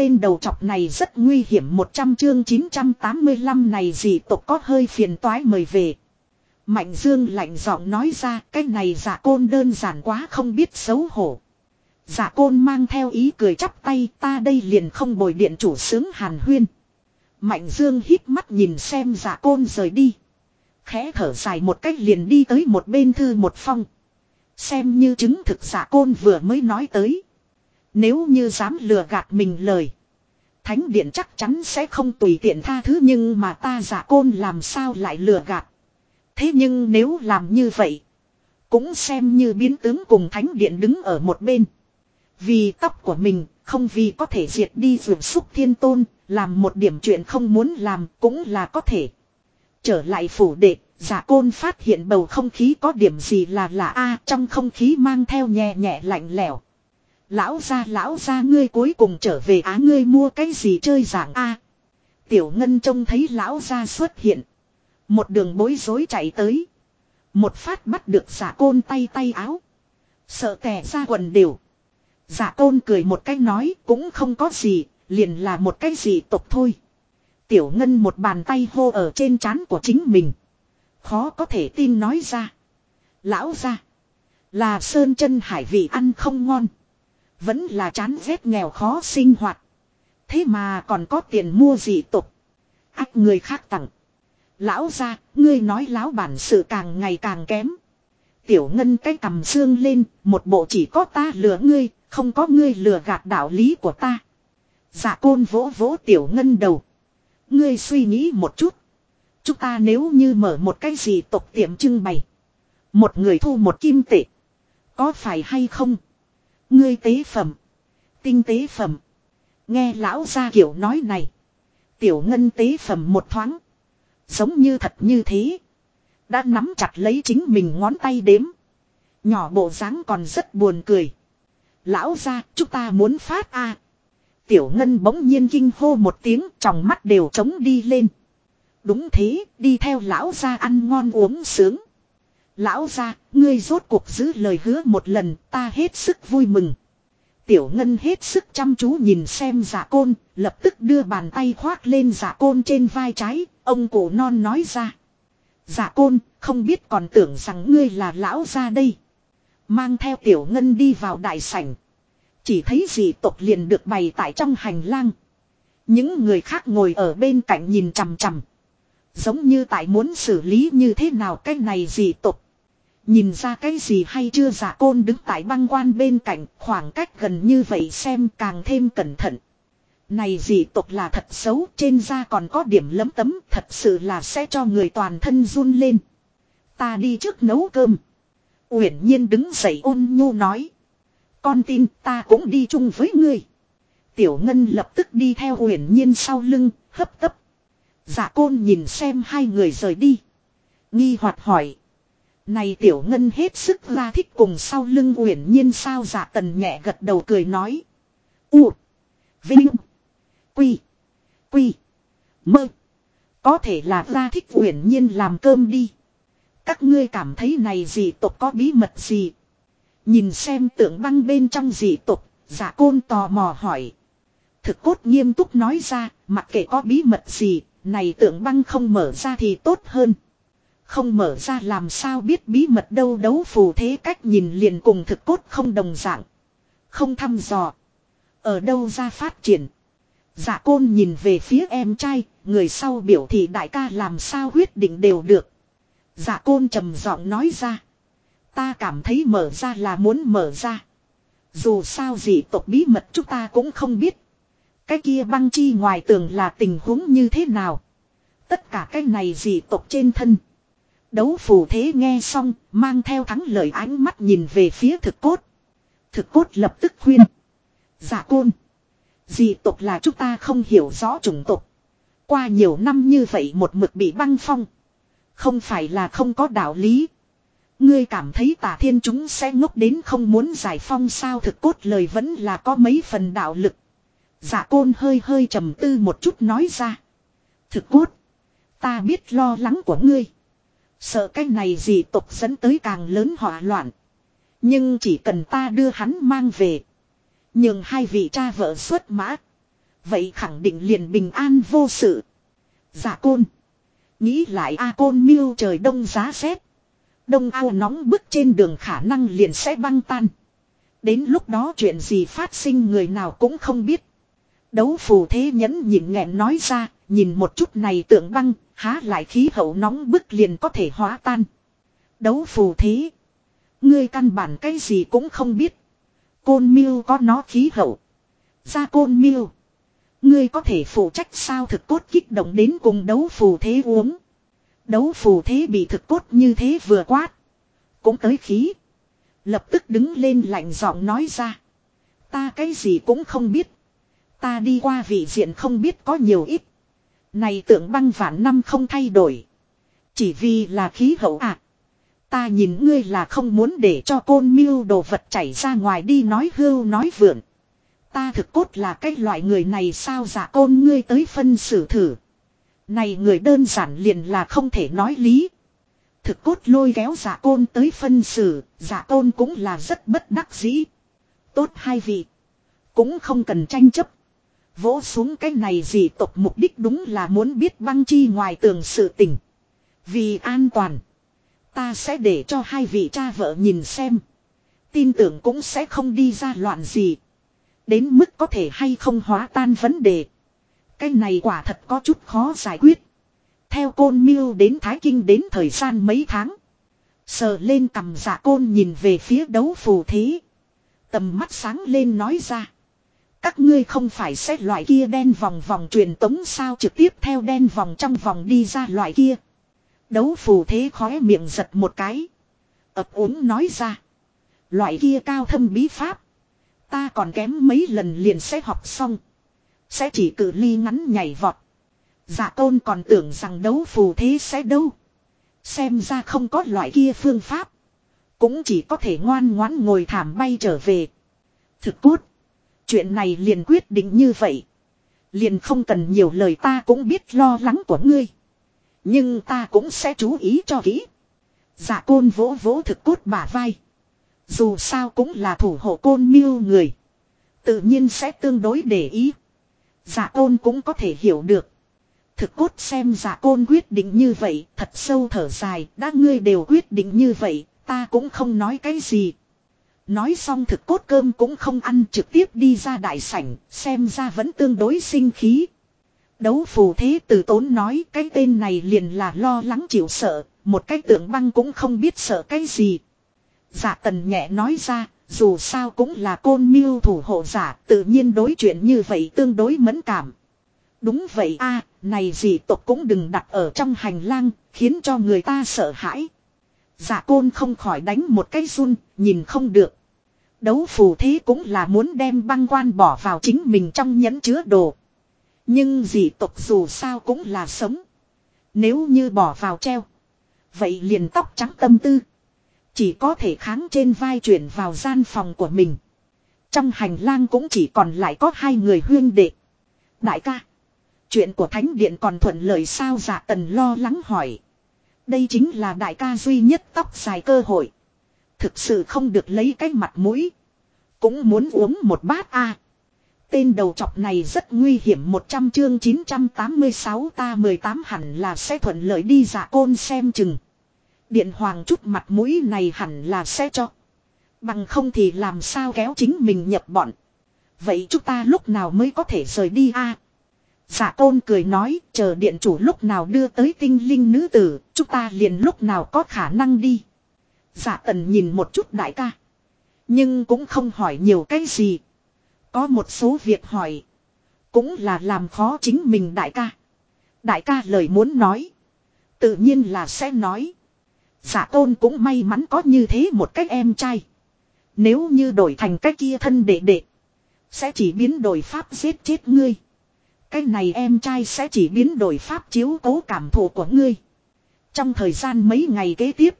tên đầu chọc này rất nguy hiểm 100 chương 985 này gì tộc có hơi phiền toái mời về. Mạnh Dương lạnh giọng nói ra, cái này giả côn đơn giản quá, không biết xấu hổ. Giả côn mang theo ý cười chắp tay, ta đây liền không bồi điện chủ sướng hàn huyên. Mạnh Dương hít mắt nhìn xem giả côn rời đi. Khẽ thở dài một cách liền đi tới một bên thư một phong. Xem như chứng thực giả côn vừa mới nói tới. Nếu như dám lừa gạt mình lời. Thánh điện chắc chắn sẽ không tùy tiện tha thứ nhưng mà ta giả côn làm sao lại lừa gạt. Thế nhưng nếu làm như vậy. Cũng xem như biến tướng cùng thánh điện đứng ở một bên. Vì tóc của mình, không vì có thể diệt đi vượt xúc thiên tôn, làm một điểm chuyện không muốn làm cũng là có thể. Trở lại phủ đệ, giả côn phát hiện bầu không khí có điểm gì là lạ a trong không khí mang theo nhẹ nhẹ lạnh lẽo. Lão gia lão gia ngươi cuối cùng trở về á ngươi mua cái gì chơi giảng a Tiểu ngân trông thấy lão gia xuất hiện. Một đường bối rối chạy tới. Một phát bắt được giả côn tay tay áo. Sợ tè ra quần đều. Giả côn cười một cái nói cũng không có gì, liền là một cái gì tục thôi. Tiểu ngân một bàn tay hô ở trên trán của chính mình. Khó có thể tin nói ra. Lão ra. Là sơn chân hải vị ăn không ngon. Vẫn là chán rét nghèo khó sinh hoạt. Thế mà còn có tiền mua gì tục. Ác người khác tặng. Lão ra, ngươi nói lão bản sự càng ngày càng kém. Tiểu ngân cái cầm xương lên, một bộ chỉ có ta lừa ngươi, không có ngươi lừa gạt đạo lý của ta. Dạ côn vỗ vỗ tiểu ngân đầu. Ngươi suy nghĩ một chút. Chúng ta nếu như mở một cái gì tộc tiệm trưng bày. Một người thu một kim tệ. Có phải hay không? Ngươi tế phẩm. Tinh tế phẩm. Nghe lão gia kiểu nói này. Tiểu ngân tế phẩm một thoáng. Giống như thật như thế. Đã nắm chặt lấy chính mình ngón tay đếm. Nhỏ bộ dáng còn rất buồn cười. Lão gia chúng ta muốn phát a Tiểu ngân bỗng nhiên kinh hô một tiếng trong mắt đều trống đi lên. Đúng thế, đi theo lão gia ăn ngon uống sướng. Lão gia, ngươi rốt cuộc giữ lời hứa một lần, ta hết sức vui mừng. Tiểu ngân hết sức chăm chú nhìn xem giả côn, lập tức đưa bàn tay khoác lên giả côn trên vai trái, ông cổ non nói ra. Giả côn, không biết còn tưởng rằng ngươi là lão gia đây. Mang theo tiểu ngân đi vào đại sảnh. Chỉ thấy dị tộc liền được bày tại trong hành lang. Những người khác ngồi ở bên cạnh nhìn chằm chằm. Giống như tại muốn xử lý như thế nào cái này dị tục. Nhìn ra cái gì hay chưa giả côn đứng tại băng quan bên cạnh khoảng cách gần như vậy xem càng thêm cẩn thận. Này dị tục là thật xấu trên da còn có điểm lấm tấm thật sự là sẽ cho người toàn thân run lên. Ta đi trước nấu cơm. Uyển nhiên đứng dậy ôn nhu nói. Con tin ta cũng đi chung với ngươi. Tiểu Ngân lập tức đi theo Uyển nhiên sau lưng, hấp tấp. Dạ côn nhìn xem hai người rời đi. Nghi hoạt hỏi. Này Tiểu Ngân hết sức la thích cùng sau lưng Uyển nhiên sao dạ tần nhẹ gật đầu cười nói. U. Vinh. Quy. Quy. Mơ. Có thể là la thích Uyển nhiên làm cơm đi. Các ngươi cảm thấy này gì tộc có bí mật gì. Nhìn xem tượng băng bên trong dị tục, giả côn tò mò hỏi. Thực cốt nghiêm túc nói ra, mặc kệ có bí mật gì, này tượng băng không mở ra thì tốt hơn. Không mở ra làm sao biết bí mật đâu đấu phù thế cách nhìn liền cùng thực cốt không đồng dạng. Không thăm dò. Ở đâu ra phát triển. Dạ côn nhìn về phía em trai, người sau biểu thị đại ca làm sao quyết định đều được. Dạ côn trầm giọng nói ra. Ta cảm thấy mở ra là muốn mở ra. Dù sao gì tộc bí mật chúng ta cũng không biết. Cái kia băng chi ngoài tường là tình huống như thế nào. Tất cả cái này gì tộc trên thân. Đấu phù thế nghe xong, mang theo thắng lợi ánh mắt nhìn về phía thực cốt. Thực cốt lập tức khuyên. Giả côn. Dị tộc là chúng ta không hiểu rõ chủng tộc. Qua nhiều năm như vậy một mực bị băng phong. Không phải là không có đạo lý. Ngươi cảm thấy tả thiên chúng sẽ ngốc đến không muốn giải phong sao thực cốt lời vẫn là có mấy phần đạo lực. Giả côn hơi hơi trầm tư một chút nói ra. Thực cốt. Ta biết lo lắng của ngươi. Sợ cái này gì tục dẫn tới càng lớn hỏa loạn. Nhưng chỉ cần ta đưa hắn mang về. Nhưng hai vị cha vợ xuất mã. Vậy khẳng định liền bình an vô sự. giả côn. Nghĩ lại A côn miêu trời đông giá rét. Đông ao nóng bức trên đường khả năng liền sẽ băng tan. Đến lúc đó chuyện gì phát sinh người nào cũng không biết. Đấu phù thế nhẫn nhịn nghẹn nói ra, nhìn một chút này tượng băng, há lại khí hậu nóng bức liền có thể hóa tan. Đấu phù thế. Ngươi căn bản cái gì cũng không biết. Côn miêu có nó khí hậu. Ra côn miêu. Ngươi có thể phụ trách sao thực cốt kích động đến cùng đấu phù thế uống. Đấu phù thế bị thực cốt như thế vừa quát. Cũng tới khí. Lập tức đứng lên lạnh giọng nói ra. Ta cái gì cũng không biết. Ta đi qua vị diện không biết có nhiều ít. Này tượng băng vạn năm không thay đổi. Chỉ vì là khí hậu à. Ta nhìn ngươi là không muốn để cho côn miêu đồ vật chảy ra ngoài đi nói hưu nói vượn. Ta thực cốt là cái loại người này sao giả côn ngươi tới phân xử thử. Này người đơn giản liền là không thể nói lý. Thực cốt lôi kéo giả côn tới phân xử, giả côn cũng là rất bất đắc dĩ. Tốt hai vị. Cũng không cần tranh chấp. Vỗ xuống cái này gì tộc mục đích đúng là muốn biết băng chi ngoài tường sự tình. Vì an toàn. Ta sẽ để cho hai vị cha vợ nhìn xem. Tin tưởng cũng sẽ không đi ra loạn gì. Đến mức có thể hay không hóa tan vấn đề. Cái này quả thật có chút khó giải quyết. Theo côn miêu đến Thái Kinh đến thời gian mấy tháng. Sờ lên cầm dạ côn nhìn về phía đấu phù thế. Tầm mắt sáng lên nói ra. Các ngươi không phải xét loại kia đen vòng vòng truyền tống sao trực tiếp theo đen vòng trong vòng đi ra loại kia. Đấu phù thế khóe miệng giật một cái. ập úng nói ra. Loại kia cao thâm bí pháp. Ta còn kém mấy lần liền sẽ học xong. Sẽ chỉ cử ly ngắn nhảy vọt. giả tôn còn tưởng rằng đấu phù thế sẽ đâu. Xem ra không có loại kia phương pháp. Cũng chỉ có thể ngoan ngoãn ngồi thảm bay trở về. Thực cốt. Chuyện này liền quyết định như vậy. Liền không cần nhiều lời ta cũng biết lo lắng của ngươi. Nhưng ta cũng sẽ chú ý cho kỹ. Dạ côn vỗ vỗ thực cốt bả vai. Dù sao cũng là thủ hộ côn miêu người. Tự nhiên sẽ tương đối để ý. Dạ côn cũng có thể hiểu được. Thực cốt xem dạ côn quyết định như vậy, thật sâu thở dài, đã ngươi đều quyết định như vậy, ta cũng không nói cái gì. Nói xong thực cốt cơm cũng không ăn trực tiếp đi ra đại sảnh, xem ra vẫn tương đối sinh khí. Đấu phù thế từ tốn nói cái tên này liền là lo lắng chịu sợ, một cái tượng băng cũng không biết sợ cái gì. giả tần nhẹ nói ra, dù sao cũng là côn mưu thủ hộ giả, tự nhiên đối chuyện như vậy tương đối mẫn cảm. Đúng vậy a này gì tộc cũng đừng đặt ở trong hành lang, khiến cho người ta sợ hãi. giả côn không khỏi đánh một cái run, nhìn không được. Đấu phù thế cũng là muốn đem băng quan bỏ vào chính mình trong nhẫn chứa đồ. Nhưng dị tộc dù sao cũng là sống. Nếu như bỏ vào treo. Vậy liền tóc trắng tâm tư. Chỉ có thể kháng trên vai chuyển vào gian phòng của mình. Trong hành lang cũng chỉ còn lại có hai người huyên đệ. Đại ca. Chuyện của thánh điện còn thuận lợi sao dạ tần lo lắng hỏi. Đây chính là đại ca duy nhất tóc dài cơ hội. Thực sự không được lấy cái mặt mũi. Cũng muốn uống một bát a. Tên đầu chọc này rất nguy hiểm 100 chương 986 ta 18 hẳn là sẽ thuận lợi đi giả côn xem chừng. Điện hoàng chút mặt mũi này hẳn là sẽ cho. Bằng không thì làm sao kéo chính mình nhập bọn. Vậy chúng ta lúc nào mới có thể rời đi a? À, dạ cười nói chờ điện chủ lúc nào đưa tới tinh linh nữ tử, chúng ta liền lúc nào có khả năng đi. Giả tần nhìn một chút đại ca. Nhưng cũng không hỏi nhiều cái gì. Có một số việc hỏi. Cũng là làm khó chính mình đại ca. Đại ca lời muốn nói. Tự nhiên là sẽ nói. Giả tôn cũng may mắn có như thế một cách em trai. Nếu như đổi thành cái kia thân đệ đệ. Sẽ chỉ biến đổi pháp giết chết ngươi. Cái này em trai sẽ chỉ biến đổi pháp chiếu cố cảm thụ của ngươi. Trong thời gian mấy ngày kế tiếp.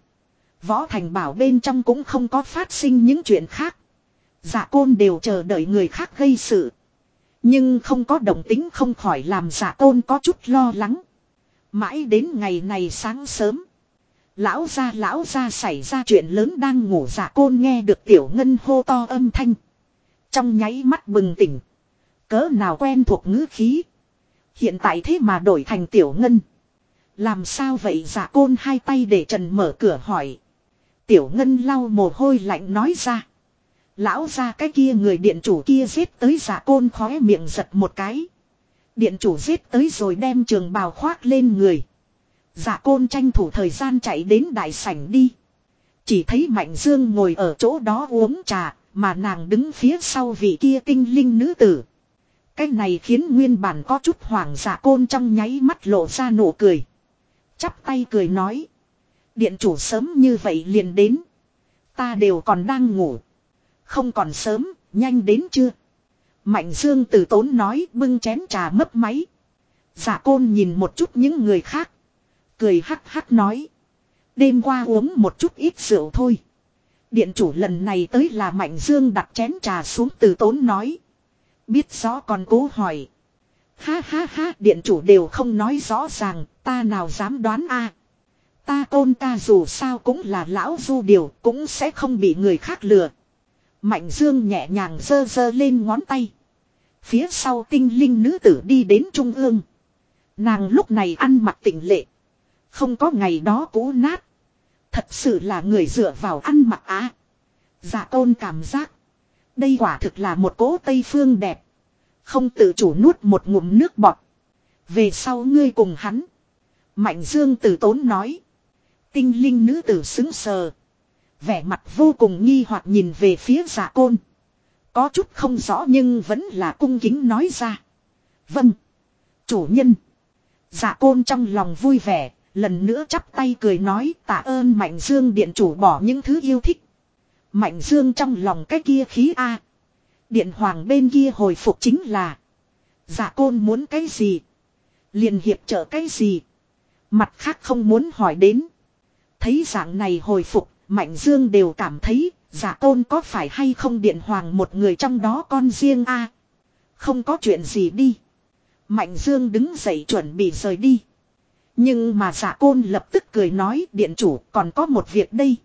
Võ Thành Bảo bên trong cũng không có phát sinh những chuyện khác. Dạ côn đều chờ đợi người khác gây sự. Nhưng không có đồng tính không khỏi làm dạ côn có chút lo lắng. Mãi đến ngày này sáng sớm. Lão gia lão gia xảy ra chuyện lớn đang ngủ dạ côn nghe được tiểu ngân hô to âm thanh. Trong nháy mắt bừng tỉnh. Cỡ nào quen thuộc ngữ khí. Hiện tại thế mà đổi thành tiểu ngân. Làm sao vậy giả côn hai tay để trần mở cửa hỏi. Tiểu ngân lau mồ hôi lạnh nói ra. Lão ra cái kia người điện chủ kia giết tới giả côn khóe miệng giật một cái. Điện chủ giết tới rồi đem trường bào khoác lên người. Giả côn tranh thủ thời gian chạy đến đại sảnh đi. Chỉ thấy Mạnh Dương ngồi ở chỗ đó uống trà, mà nàng đứng phía sau vị kia tinh linh nữ tử. Cái này khiến nguyên bản có chút hoảng giả côn trong nháy mắt lộ ra nụ cười. Chắp tay cười nói. Điện chủ sớm như vậy liền đến. Ta đều còn đang ngủ. Không còn sớm, nhanh đến chưa? Mạnh Dương từ tốn nói bưng chén trà mấp máy. Giả côn nhìn một chút những người khác. Cười hắc hắc nói. Đêm qua uống một chút ít rượu thôi. Điện chủ lần này tới là Mạnh Dương đặt chén trà xuống từ tốn nói. Biết rõ còn cố hỏi. Ha ha ha điện chủ đều không nói rõ ràng, ta nào dám đoán a Ta tôn ca dù sao cũng là lão du điều, cũng sẽ không bị người khác lừa. Mạnh dương nhẹ nhàng dơ dơ lên ngón tay. Phía sau tinh linh nữ tử đi đến trung ương. Nàng lúc này ăn mặc tỉnh lệ. Không có ngày đó cũ nát. Thật sự là người dựa vào ăn mặc á. Dạ tôn cảm giác. Đây quả thực là một cố Tây Phương đẹp. Không tự chủ nuốt một ngụm nước bọt. Về sau ngươi cùng hắn. Mạnh Dương từ tốn nói. Tinh linh nữ tử xứng sờ. Vẻ mặt vô cùng nghi hoặc nhìn về phía giả côn. Có chút không rõ nhưng vẫn là cung kính nói ra. Vâng. Chủ nhân. Giả côn trong lòng vui vẻ. Lần nữa chắp tay cười nói, tạ ơn Mạnh Dương điện chủ bỏ những thứ yêu thích. Mạnh Dương trong lòng cái kia khí A. Điện hoàng bên kia hồi phục chính là. Giả côn muốn cái gì. liền hiệp trợ cái gì. Mặt khác không muốn hỏi đến. Thấy dạng này hồi phục, Mạnh Dương đều cảm thấy, giả tôn có phải hay không điện hoàng một người trong đó con riêng a Không có chuyện gì đi. Mạnh Dương đứng dậy chuẩn bị rời đi. Nhưng mà dạ giả côn lập tức cười nói điện chủ còn có một việc đây.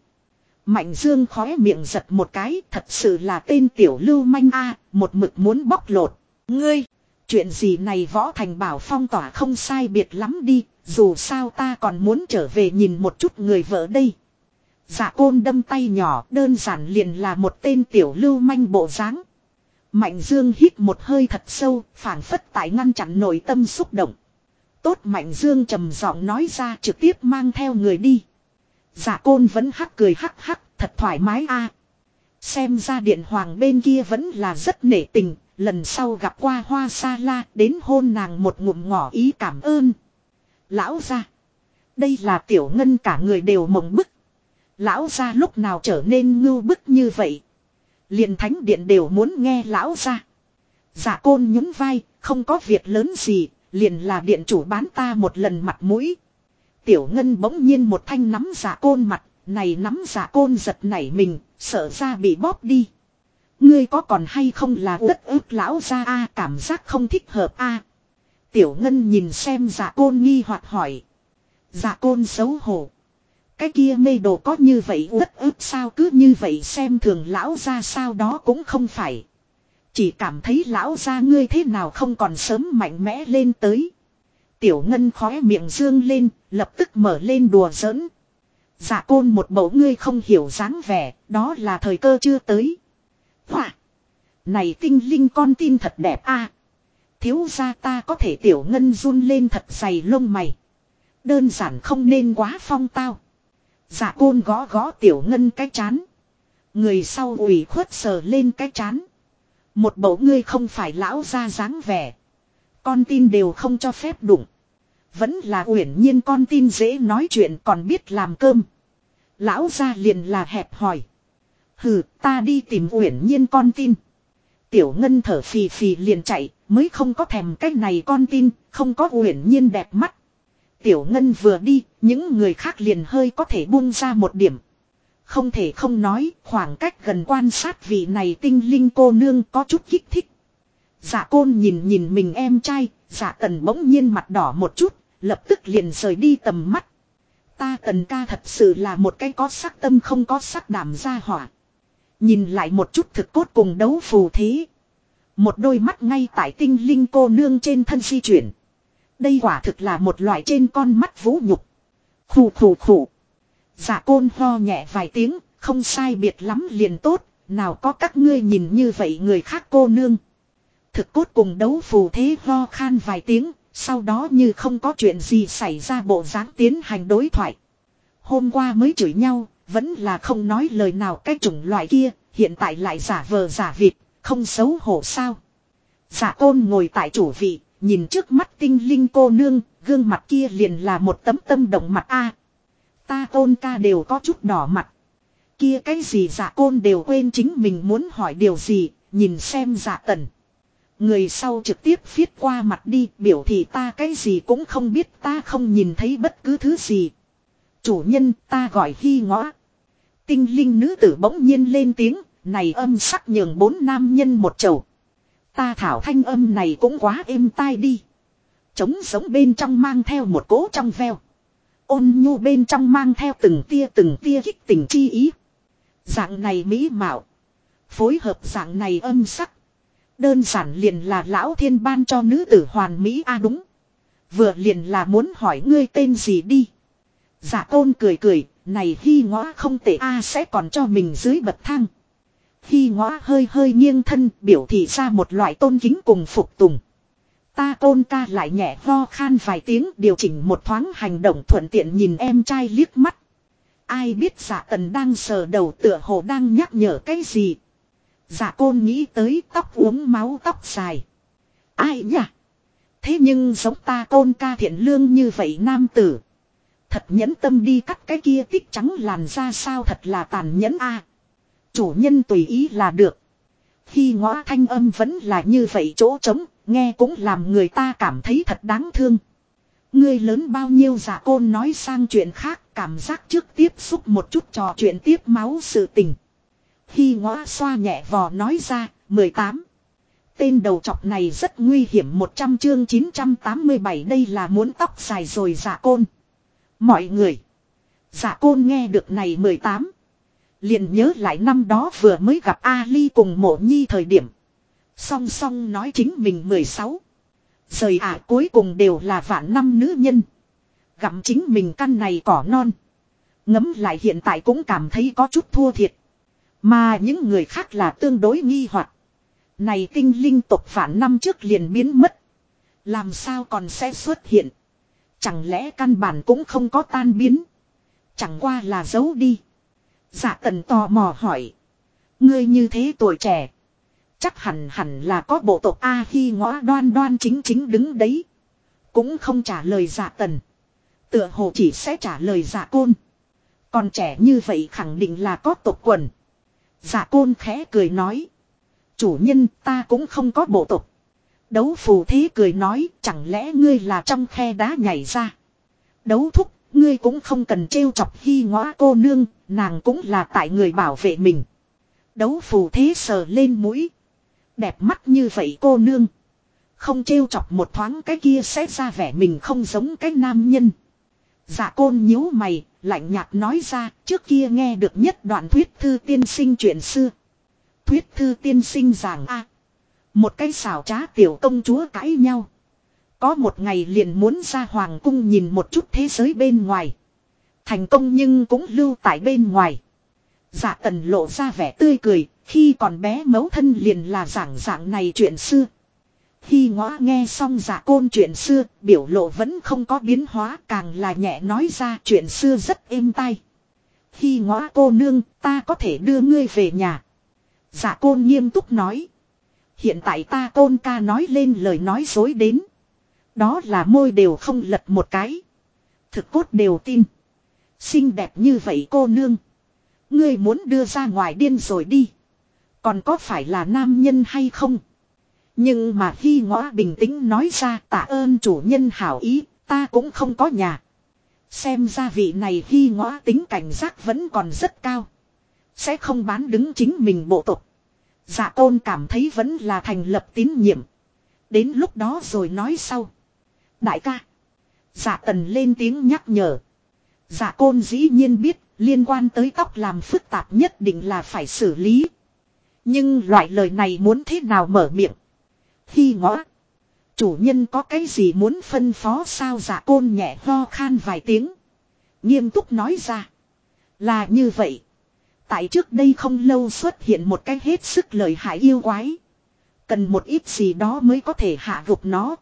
Mạnh Dương khóe miệng giật một cái thật sự là tên tiểu lưu manh a một mực muốn bóc lột. Ngươi, chuyện gì này võ thành bảo phong tỏa không sai biệt lắm đi, dù sao ta còn muốn trở về nhìn một chút người vợ đây. Dạ côn đâm tay nhỏ đơn giản liền là một tên tiểu lưu manh bộ dáng. Mạnh Dương hít một hơi thật sâu, phảng phất tại ngăn chặn nội tâm xúc động. Tốt Mạnh Dương trầm giọng nói ra trực tiếp mang theo người đi. Dạ côn vẫn hắc cười hắc hắc, thật thoải mái a. Xem ra điện hoàng bên kia vẫn là rất nể tình, lần sau gặp qua hoa sa la đến hôn nàng một ngụm ngỏ ý cảm ơn. Lão ra. Đây là tiểu ngân cả người đều mộng bức. Lão ra lúc nào trở nên ngưu bức như vậy. liền thánh điện đều muốn nghe lão ra. Giả dạ côn nhún vai, không có việc lớn gì, liền là điện chủ bán ta một lần mặt mũi. Tiểu ngân bỗng nhiên một thanh nắm giả côn mặt, này nắm giả côn giật nảy mình, sợ ra bị bóp đi. Ngươi có còn hay không là đất ước lão ra a cảm giác không thích hợp a Tiểu ngân nhìn xem giả côn nghi hoặc hỏi. Giả côn xấu hổ. Cái kia mê đồ có như vậy uất ức sao cứ như vậy xem thường lão ra sao đó cũng không phải. Chỉ cảm thấy lão ra ngươi thế nào không còn sớm mạnh mẽ lên tới. Tiểu ngân khóe miệng dương lên, lập tức mở lên đùa giỡn. Dạ côn một bầu ngươi không hiểu dáng vẻ, đó là thời cơ chưa tới. Hỏa! Này tinh linh con tin thật đẹp a Thiếu ra ta có thể tiểu ngân run lên thật dày lông mày. Đơn giản không nên quá phong tao. Dạ côn gõ gõ tiểu ngân cái chán. Người sau ủy khuất sờ lên cái chán. Một bầu ngươi không phải lão ra dáng vẻ. Con tin đều không cho phép đụng. Vẫn là uyển nhiên con tin dễ nói chuyện còn biết làm cơm. Lão ra liền là hẹp hỏi. Hừ, ta đi tìm uyển nhiên con tin. Tiểu ngân thở phì phì liền chạy mới không có thèm cái này con tin không có uyển nhiên đẹp mắt. Tiểu Ngân vừa đi, những người khác liền hơi có thể buông ra một điểm. Không thể không nói, khoảng cách gần quan sát vị này tinh linh cô nương có chút kích thích. Dạ côn nhìn nhìn mình em trai, dạ tần bỗng nhiên mặt đỏ một chút, lập tức liền rời đi tầm mắt. Ta tần ca thật sự là một cái có sắc tâm không có sắc đảm ra hỏa. Nhìn lại một chút thực cốt cùng đấu phù thế. Một đôi mắt ngay tại tinh linh cô nương trên thân di chuyển. Đây quả thực là một loại trên con mắt vũ nhục. Khủ khủ khủ. giả dạ côn ho nhẹ vài tiếng, không sai biệt lắm liền tốt, nào có các ngươi nhìn như vậy người khác cô nương. Thực cốt cùng đấu phù thế ho khan vài tiếng, sau đó như không có chuyện gì xảy ra bộ dáng tiến hành đối thoại. Hôm qua mới chửi nhau, vẫn là không nói lời nào cái chủng loại kia, hiện tại lại giả vờ giả vịt, không xấu hổ sao. Giả côn ngồi tại chủ vị, nhìn trước mắt tinh linh cô nương, gương mặt kia liền là một tấm tâm động mặt a. ta côn ca đều có chút đỏ mặt. Kia cái gì giả côn đều quên chính mình muốn hỏi điều gì, nhìn xem giả tần. Người sau trực tiếp viết qua mặt đi biểu thị ta cái gì cũng không biết ta không nhìn thấy bất cứ thứ gì. Chủ nhân ta gọi hy ngõ. Tinh linh nữ tử bỗng nhiên lên tiếng, này âm sắc nhường bốn nam nhân một chầu. Ta thảo thanh âm này cũng quá êm tai đi. Trống sống bên trong mang theo một cỗ trong veo. Ôn nhu bên trong mang theo từng tia từng tia kích tình chi ý. Dạng này mỹ mạo. Phối hợp dạng này âm sắc. Đơn giản liền là lão thiên ban cho nữ tử hoàn mỹ a à đúng. Vừa liền là muốn hỏi ngươi tên gì đi. Giả dạ tôn cười cười, này hy ngõ không tệ a à sẽ còn cho mình dưới bậc thang khi ngõ hơi hơi nghiêng thân, biểu thị ra một loại tôn kính cùng phục tùng. Ta tôn ca lại nhẹ ho khan vài tiếng, điều chỉnh một thoáng hành động thuận tiện nhìn em trai liếc mắt. Ai biết giả dạ tần đang sờ đầu tựa hồ đang nhắc nhở cái gì. Giả dạ côn nghĩ tới tóc uống máu tóc dài. Ai nhỉ? Thế nhưng giống ta tôn ca thiện lương như vậy nam tử. Thật nhẫn tâm đi cắt cái kia tích trắng làn ra sao thật là tàn nhẫn a. Chủ nhân tùy ý là được. Khi ngõ thanh âm vẫn là như vậy chỗ trống, nghe cũng làm người ta cảm thấy thật đáng thương. Ngươi lớn bao nhiêu giả côn nói sang chuyện khác, cảm giác trước tiếp xúc một chút trò chuyện tiếp máu sự tình. Khi ngõ xoa nhẹ vò nói ra, 18. Tên đầu trọc này rất nguy hiểm 100 chương 987 đây là muốn tóc dài rồi giả côn. Mọi người. Giả côn nghe được này 18. Liền nhớ lại năm đó vừa mới gặp Ali cùng mộ nhi thời điểm. Song song nói chính mình 16. Rời ả cuối cùng đều là vạn năm nữ nhân. Gặm chính mình căn này cỏ non. Ngấm lại hiện tại cũng cảm thấy có chút thua thiệt. Mà những người khác là tương đối nghi hoặc Này tinh linh tộc phản năm trước liền biến mất. Làm sao còn sẽ xuất hiện. Chẳng lẽ căn bản cũng không có tan biến. Chẳng qua là giấu đi. Dạ tần tò mò hỏi. Ngươi như thế tuổi trẻ. Chắc hẳn hẳn là có bộ tộc A khi ngõ đoan đoan chính chính đứng đấy. Cũng không trả lời dạ tần. Tựa hồ chỉ sẽ trả lời dạ côn. Còn trẻ như vậy khẳng định là có tộc quần. Dạ côn khẽ cười nói. Chủ nhân, ta cũng không có bộ tộc. Đấu phù thế cười nói, chẳng lẽ ngươi là trong khe đá nhảy ra. Đấu thúc ngươi cũng không cần trêu chọc hy ngõ cô nương, nàng cũng là tại người bảo vệ mình. Đấu phù thế sờ lên mũi. Đẹp mắt như vậy cô nương. Không trêu chọc một thoáng cái kia sẽ ra vẻ mình không giống cái nam nhân. Dạ côn nhíu mày, lạnh nhạt nói ra, trước kia nghe được nhất đoạn thuyết thư tiên sinh chuyện xưa. Thuyết thư tiên sinh giảng a Một cái xảo trá tiểu công chúa cãi nhau. Có một ngày liền muốn ra hoàng cung nhìn một chút thế giới bên ngoài. Thành công nhưng cũng lưu tại bên ngoài. Dạ tần lộ ra vẻ tươi cười, khi còn bé mấu thân liền là giảng giảng này chuyện xưa. Khi ngõ nghe xong giả côn chuyện xưa, biểu lộ vẫn không có biến hóa càng là nhẹ nói ra chuyện xưa rất êm tai. Khi ngõ cô nương, ta có thể đưa ngươi về nhà. Giả côn nghiêm túc nói. Hiện tại ta côn ca nói lên lời nói dối đến. Đó là môi đều không lật một cái. Thực cốt đều tin. Xinh đẹp như vậy cô nương. Ngươi muốn đưa ra ngoài điên rồi đi. Còn có phải là nam nhân hay không? Nhưng mà khi ngõ bình tĩnh nói ra tạ ơn chủ nhân hảo ý, ta cũng không có nhà. Xem ra vị này khi ngõ tính cảnh giác vẫn còn rất cao. Sẽ không bán đứng chính mình bộ tộc. Dạ tôn cảm thấy vẫn là thành lập tín nhiệm. Đến lúc đó rồi nói sau. Đại ca. Dạ tần lên tiếng nhắc nhở. Dạ côn dĩ nhiên biết, liên quan tới tóc làm phức tạp nhất định là phải xử lý. Nhưng loại lời này muốn thế nào mở miệng. Khi ngõ. Chủ nhân có cái gì muốn phân phó sao giả côn nhẹ ho khan vài tiếng. Nghiêm túc nói ra. Là như vậy. Tại trước đây không lâu xuất hiện một cái hết sức lợi hại yêu quái. Cần một ít gì đó mới có thể hạ gục nó.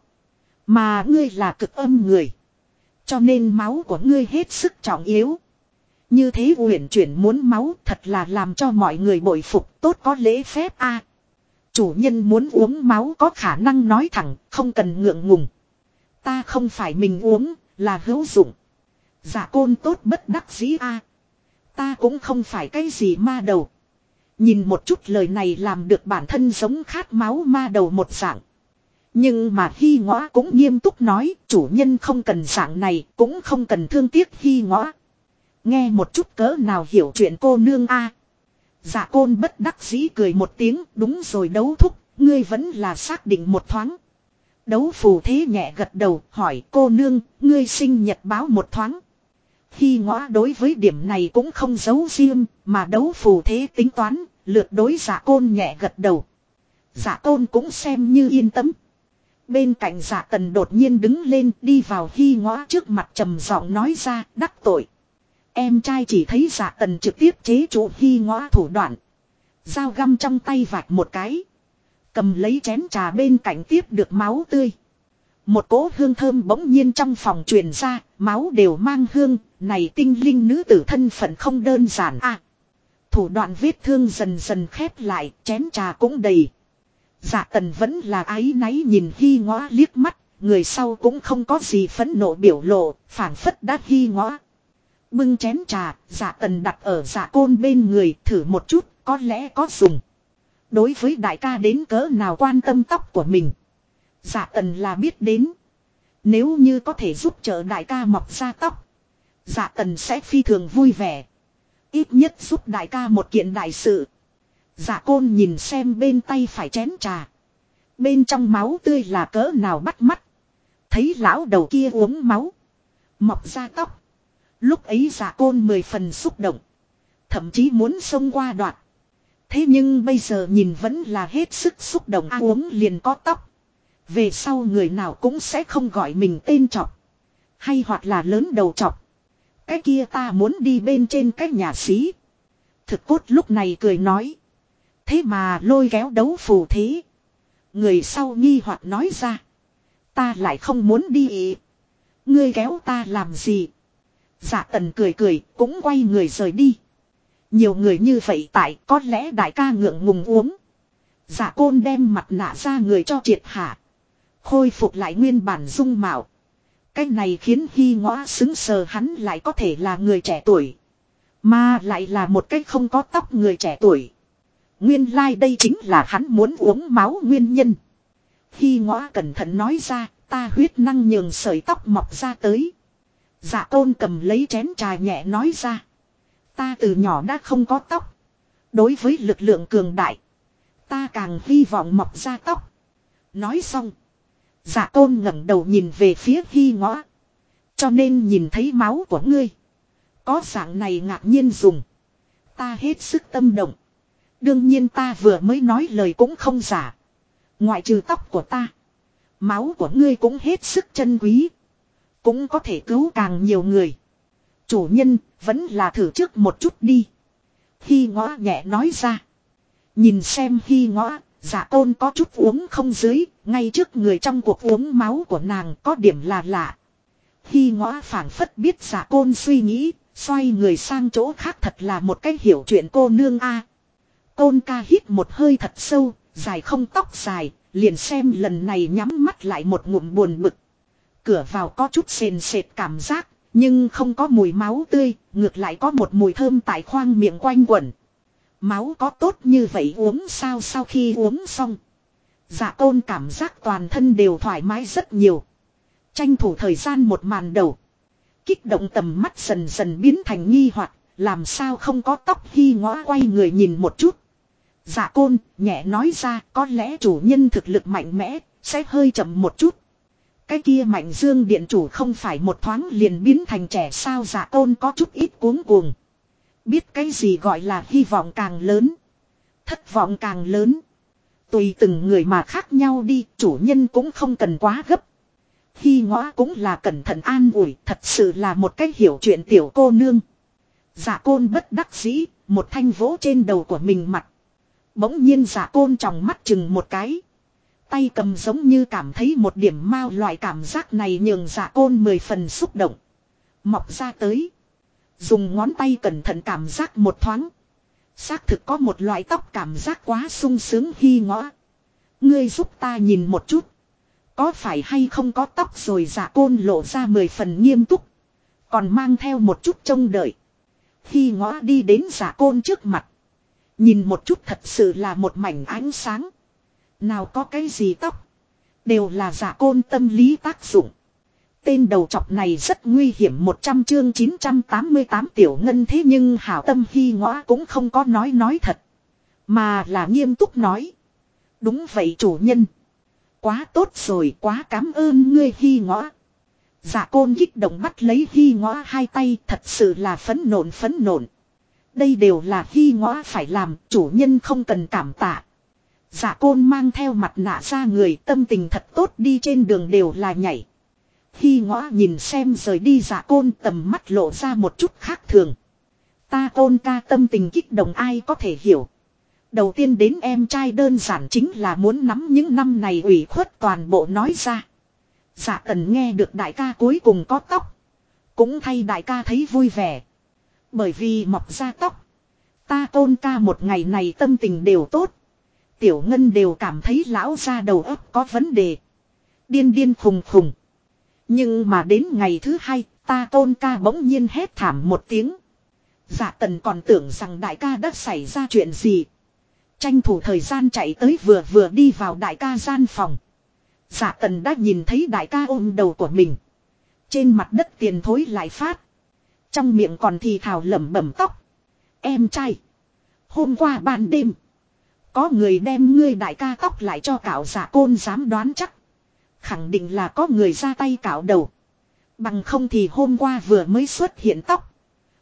Mà ngươi là cực âm người. Cho nên máu của ngươi hết sức trọng yếu. Như thế uyển chuyển muốn máu thật là làm cho mọi người bội phục tốt có lễ phép a. chủ nhân muốn uống máu có khả năng nói thẳng, không cần ngượng ngùng. Ta không phải mình uống, là hữu dụng. Giả côn tốt bất đắc dĩ a. Ta cũng không phải cái gì ma đầu. Nhìn một chút lời này làm được bản thân giống khát máu ma đầu một dạng. Nhưng mà Hy Ngõ cũng nghiêm túc nói, chủ nhân không cần dạng này, cũng không cần thương tiếc Hy Ngõ. Nghe một chút cỡ nào hiểu chuyện cô nương a. Dạ côn bất đắc dĩ cười một tiếng, đúng rồi đấu thúc, ngươi vẫn là xác định một thoáng. Đấu phù thế nhẹ gật đầu, hỏi cô nương, ngươi sinh nhật báo một thoáng. Hy ngõ đối với điểm này cũng không giấu riêng, mà đấu phù thế tính toán, lượt đối giả côn nhẹ gật đầu. Giả côn cũng xem như yên tâm. Bên cạnh giả tần đột nhiên đứng lên đi vào hy ngõ trước mặt trầm giọng nói ra đắc tội. Em trai chỉ thấy giả tần trực tiếp chế trụ hy ngõ thủ đoạn. Dao găm trong tay vạch một cái. Cầm lấy chén trà bên cạnh tiếp được máu tươi. Một cỗ hương thơm bỗng nhiên trong phòng truyền ra, máu đều mang hương, này tinh linh nữ tử thân phận không đơn giản à. Thủ đoạn vết thương dần dần khép lại, chén trà cũng đầy. Dạ tần vẫn là ái náy nhìn hy ngõ liếc mắt, người sau cũng không có gì phẫn nộ biểu lộ, phản phất đã hy ngõ. Bưng chén trà, dạ tần đặt ở dạ côn bên người thử một chút, có lẽ có dùng. Đối với đại ca đến cỡ nào quan tâm tóc của mình. Dạ tần là biết đến. Nếu như có thể giúp trợ đại ca mọc ra tóc. Dạ tần sẽ phi thường vui vẻ. Ít nhất giúp đại ca một kiện đại sự. Dạ côn nhìn xem bên tay phải chén trà. Bên trong máu tươi là cỡ nào bắt mắt. Thấy lão đầu kia uống máu. Mọc ra tóc. Lúc ấy dạ côn mười phần xúc động. Thậm chí muốn xông qua đoạn. Thế nhưng bây giờ nhìn vẫn là hết sức xúc động à, uống liền có tóc. Về sau người nào cũng sẽ không gọi mình tên trọc. Hay hoặc là lớn đầu trọc. Cái kia ta muốn đi bên trên cái nhà xí. Thực cốt lúc này cười nói. Thế mà lôi kéo đấu phù thế. Người sau nghi hoặc nói ra. Ta lại không muốn đi ý. Ngươi kéo ta làm gì? Dạ tần cười cười, cũng quay người rời đi. Nhiều người như vậy tại, có lẽ đại ca ngượng ngùng uống. Dạ côn đem mặt nạ ra người cho triệt hạ. Khôi phục lại nguyên bản dung mạo. Cái này khiến Hy ngõ xứng sờ hắn lại có thể là người trẻ tuổi. Mà lại là một cái không có tóc người trẻ tuổi. Nguyên lai like đây chính là hắn muốn uống máu nguyên nhân. khi ngõ cẩn thận nói ra, ta huyết năng nhường sợi tóc mọc ra tới. Dạ tôn cầm lấy chén trà nhẹ nói ra. Ta từ nhỏ đã không có tóc. Đối với lực lượng cường đại. Ta càng hy vọng mọc ra tóc. Nói xong. Dạ tôn ngẩng đầu nhìn về phía hy ngõ. Cho nên nhìn thấy máu của ngươi. Có dạng này ngạc nhiên dùng. Ta hết sức tâm động. Đương nhiên ta vừa mới nói lời cũng không giả. Ngoại trừ tóc của ta. Máu của ngươi cũng hết sức chân quý. Cũng có thể cứu càng nhiều người. Chủ nhân vẫn là thử trước một chút đi. Hy ngõ nhẹ nói ra. Nhìn xem hy ngõ Giả tôn có chút uống không dưới, ngay trước người trong cuộc uống máu của nàng có điểm là lạ. Khi ngõ phảng phất biết giả côn suy nghĩ, xoay người sang chỗ khác thật là một cách hiểu chuyện cô nương a. Côn ca hít một hơi thật sâu, dài không tóc dài, liền xem lần này nhắm mắt lại một ngụm buồn bực. Cửa vào có chút sền sệt cảm giác, nhưng không có mùi máu tươi, ngược lại có một mùi thơm tại khoang miệng quanh quẩn. Máu có tốt như vậy uống sao sau khi uống xong. Dạ tôn cảm giác toàn thân đều thoải mái rất nhiều. Tranh thủ thời gian một màn đầu. Kích động tầm mắt dần dần biến thành nghi hoặc làm sao không có tóc hy ngõ quay người nhìn một chút. Dạ côn, nhẹ nói ra, có lẽ chủ nhân thực lực mạnh mẽ, sẽ hơi chậm một chút. Cái kia mạnh dương điện chủ không phải một thoáng liền biến thành trẻ sao dạ côn có chút ít cuống cuồng. Biết cái gì gọi là hy vọng càng lớn. Thất vọng càng lớn. Tùy từng người mà khác nhau đi, chủ nhân cũng không cần quá gấp. Hy ngõ cũng là cẩn thận an ủi, thật sự là một cách hiểu chuyện tiểu cô nương. Giả côn bất đắc dĩ, một thanh vỗ trên đầu của mình mặt. Bỗng nhiên giả côn trong mắt chừng một cái. Tay cầm giống như cảm thấy một điểm mau loại cảm giác này nhường giả côn mười phần xúc động. Mọc ra tới. Dùng ngón tay cẩn thận cảm giác một thoáng. Xác thực có một loại tóc cảm giác quá sung sướng khi ngõ. Ngươi giúp ta nhìn một chút. Có phải hay không có tóc rồi giả côn lộ ra mười phần nghiêm túc. Còn mang theo một chút trông đợi. Khi ngõ đi đến giả côn trước mặt. Nhìn một chút thật sự là một mảnh ánh sáng. Nào có cái gì tóc. Đều là giả côn tâm lý tác dụng. Tên đầu chọc này rất nguy hiểm 100 chương 988 tiểu ngân thế nhưng hảo tâm hy ngõ cũng không có nói nói thật. Mà là nghiêm túc nói. Đúng vậy chủ nhân. Quá tốt rồi quá cảm ơn ngươi hy ngõ. Giả côn kích động bắt lấy hy ngõ hai tay thật sự là phấn nộn phấn nộn. Đây đều là hy ngõ phải làm, chủ nhân không cần cảm tạ. Giả côn mang theo mặt nạ ra người, tâm tình thật tốt, đi trên đường đều là nhảy. Hy ngõ nhìn xem rời đi giả côn, tầm mắt lộ ra một chút khác thường. Ta côn ca tâm tình kích động ai có thể hiểu. Đầu tiên đến em trai đơn giản chính là muốn nắm những năm này ủy khuất toàn bộ nói ra. giả tần nghe được đại ca cuối cùng có tóc. Cũng thay đại ca thấy vui vẻ. Bởi vì mọc ra tóc. Ta tôn ca một ngày này tâm tình đều tốt. Tiểu ngân đều cảm thấy lão ra đầu óc có vấn đề. Điên điên khùng khùng. Nhưng mà đến ngày thứ hai, ta tôn ca bỗng nhiên hét thảm một tiếng. giả tần còn tưởng rằng đại ca đã xảy ra chuyện gì. Tranh thủ thời gian chạy tới vừa vừa đi vào đại ca gian phòng. giả tần đã nhìn thấy đại ca ôm đầu của mình. Trên mặt đất tiền thối lại phát. Trong miệng còn thì thào lẩm bẩm tóc. Em trai. Hôm qua ban đêm. Có người đem ngươi đại ca tóc lại cho cạo giả côn dám đoán chắc. Khẳng định là có người ra tay cạo đầu. Bằng không thì hôm qua vừa mới xuất hiện tóc.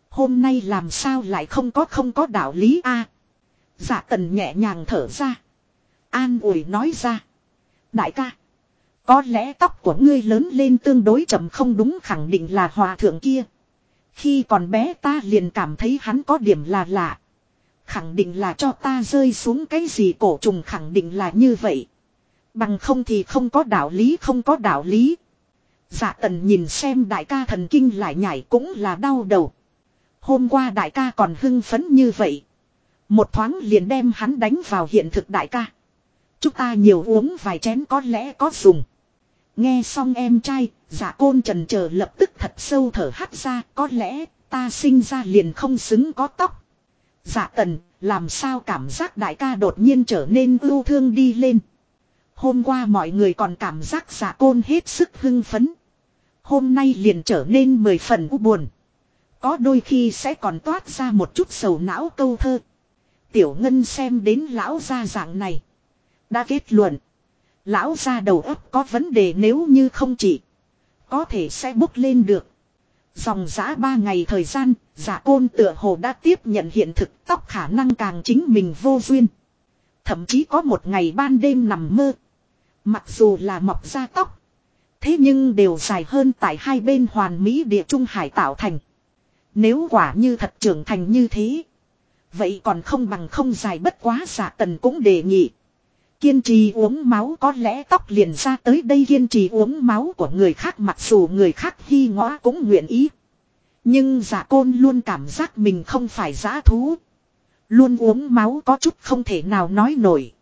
Hôm nay làm sao lại không có không có đạo lý a à, Dạ tần nhẹ nhàng thở ra. An ủi nói ra. Đại ca. Có lẽ tóc của ngươi lớn lên tương đối chậm không đúng khẳng định là hòa thượng kia. Khi còn bé ta liền cảm thấy hắn có điểm là lạ. Khẳng định là cho ta rơi xuống cái gì cổ trùng khẳng định là như vậy. Bằng không thì không có đạo lý không có đạo lý. Dạ tần nhìn xem đại ca thần kinh lại nhảy cũng là đau đầu. Hôm qua đại ca còn hưng phấn như vậy. Một thoáng liền đem hắn đánh vào hiện thực đại ca. Chúng ta nhiều uống vài chén có lẽ có dùng. Nghe xong em trai, giả côn trần chờ lập tức thật sâu thở hắt ra, có lẽ ta sinh ra liền không xứng có tóc. Giả tần, làm sao cảm giác đại ca đột nhiên trở nên ưu thương đi lên. Hôm qua mọi người còn cảm giác giả côn hết sức hưng phấn. Hôm nay liền trở nên mười phần u buồn. Có đôi khi sẽ còn toát ra một chút sầu não câu thơ. Tiểu Ngân xem đến lão gia dạng này. Đã kết luận. Lão gia đầu óc có vấn đề nếu như không chỉ. Có thể sẽ bốc lên được. Dòng giã ba ngày thời gian, giả côn tựa hồ đã tiếp nhận hiện thực tóc khả năng càng chính mình vô duyên. Thậm chí có một ngày ban đêm nằm mơ. Mặc dù là mọc ra tóc. Thế nhưng đều dài hơn tại hai bên hoàn mỹ địa trung hải tạo thành. Nếu quả như thật trưởng thành như thế. Vậy còn không bằng không dài bất quá giả tần cũng đề nghị. Kiên trì uống máu có lẽ tóc liền ra tới đây kiên trì uống máu của người khác mặc dù người khác hy ngõ cũng nguyện ý. Nhưng giả côn luôn cảm giác mình không phải giã thú. Luôn uống máu có chút không thể nào nói nổi.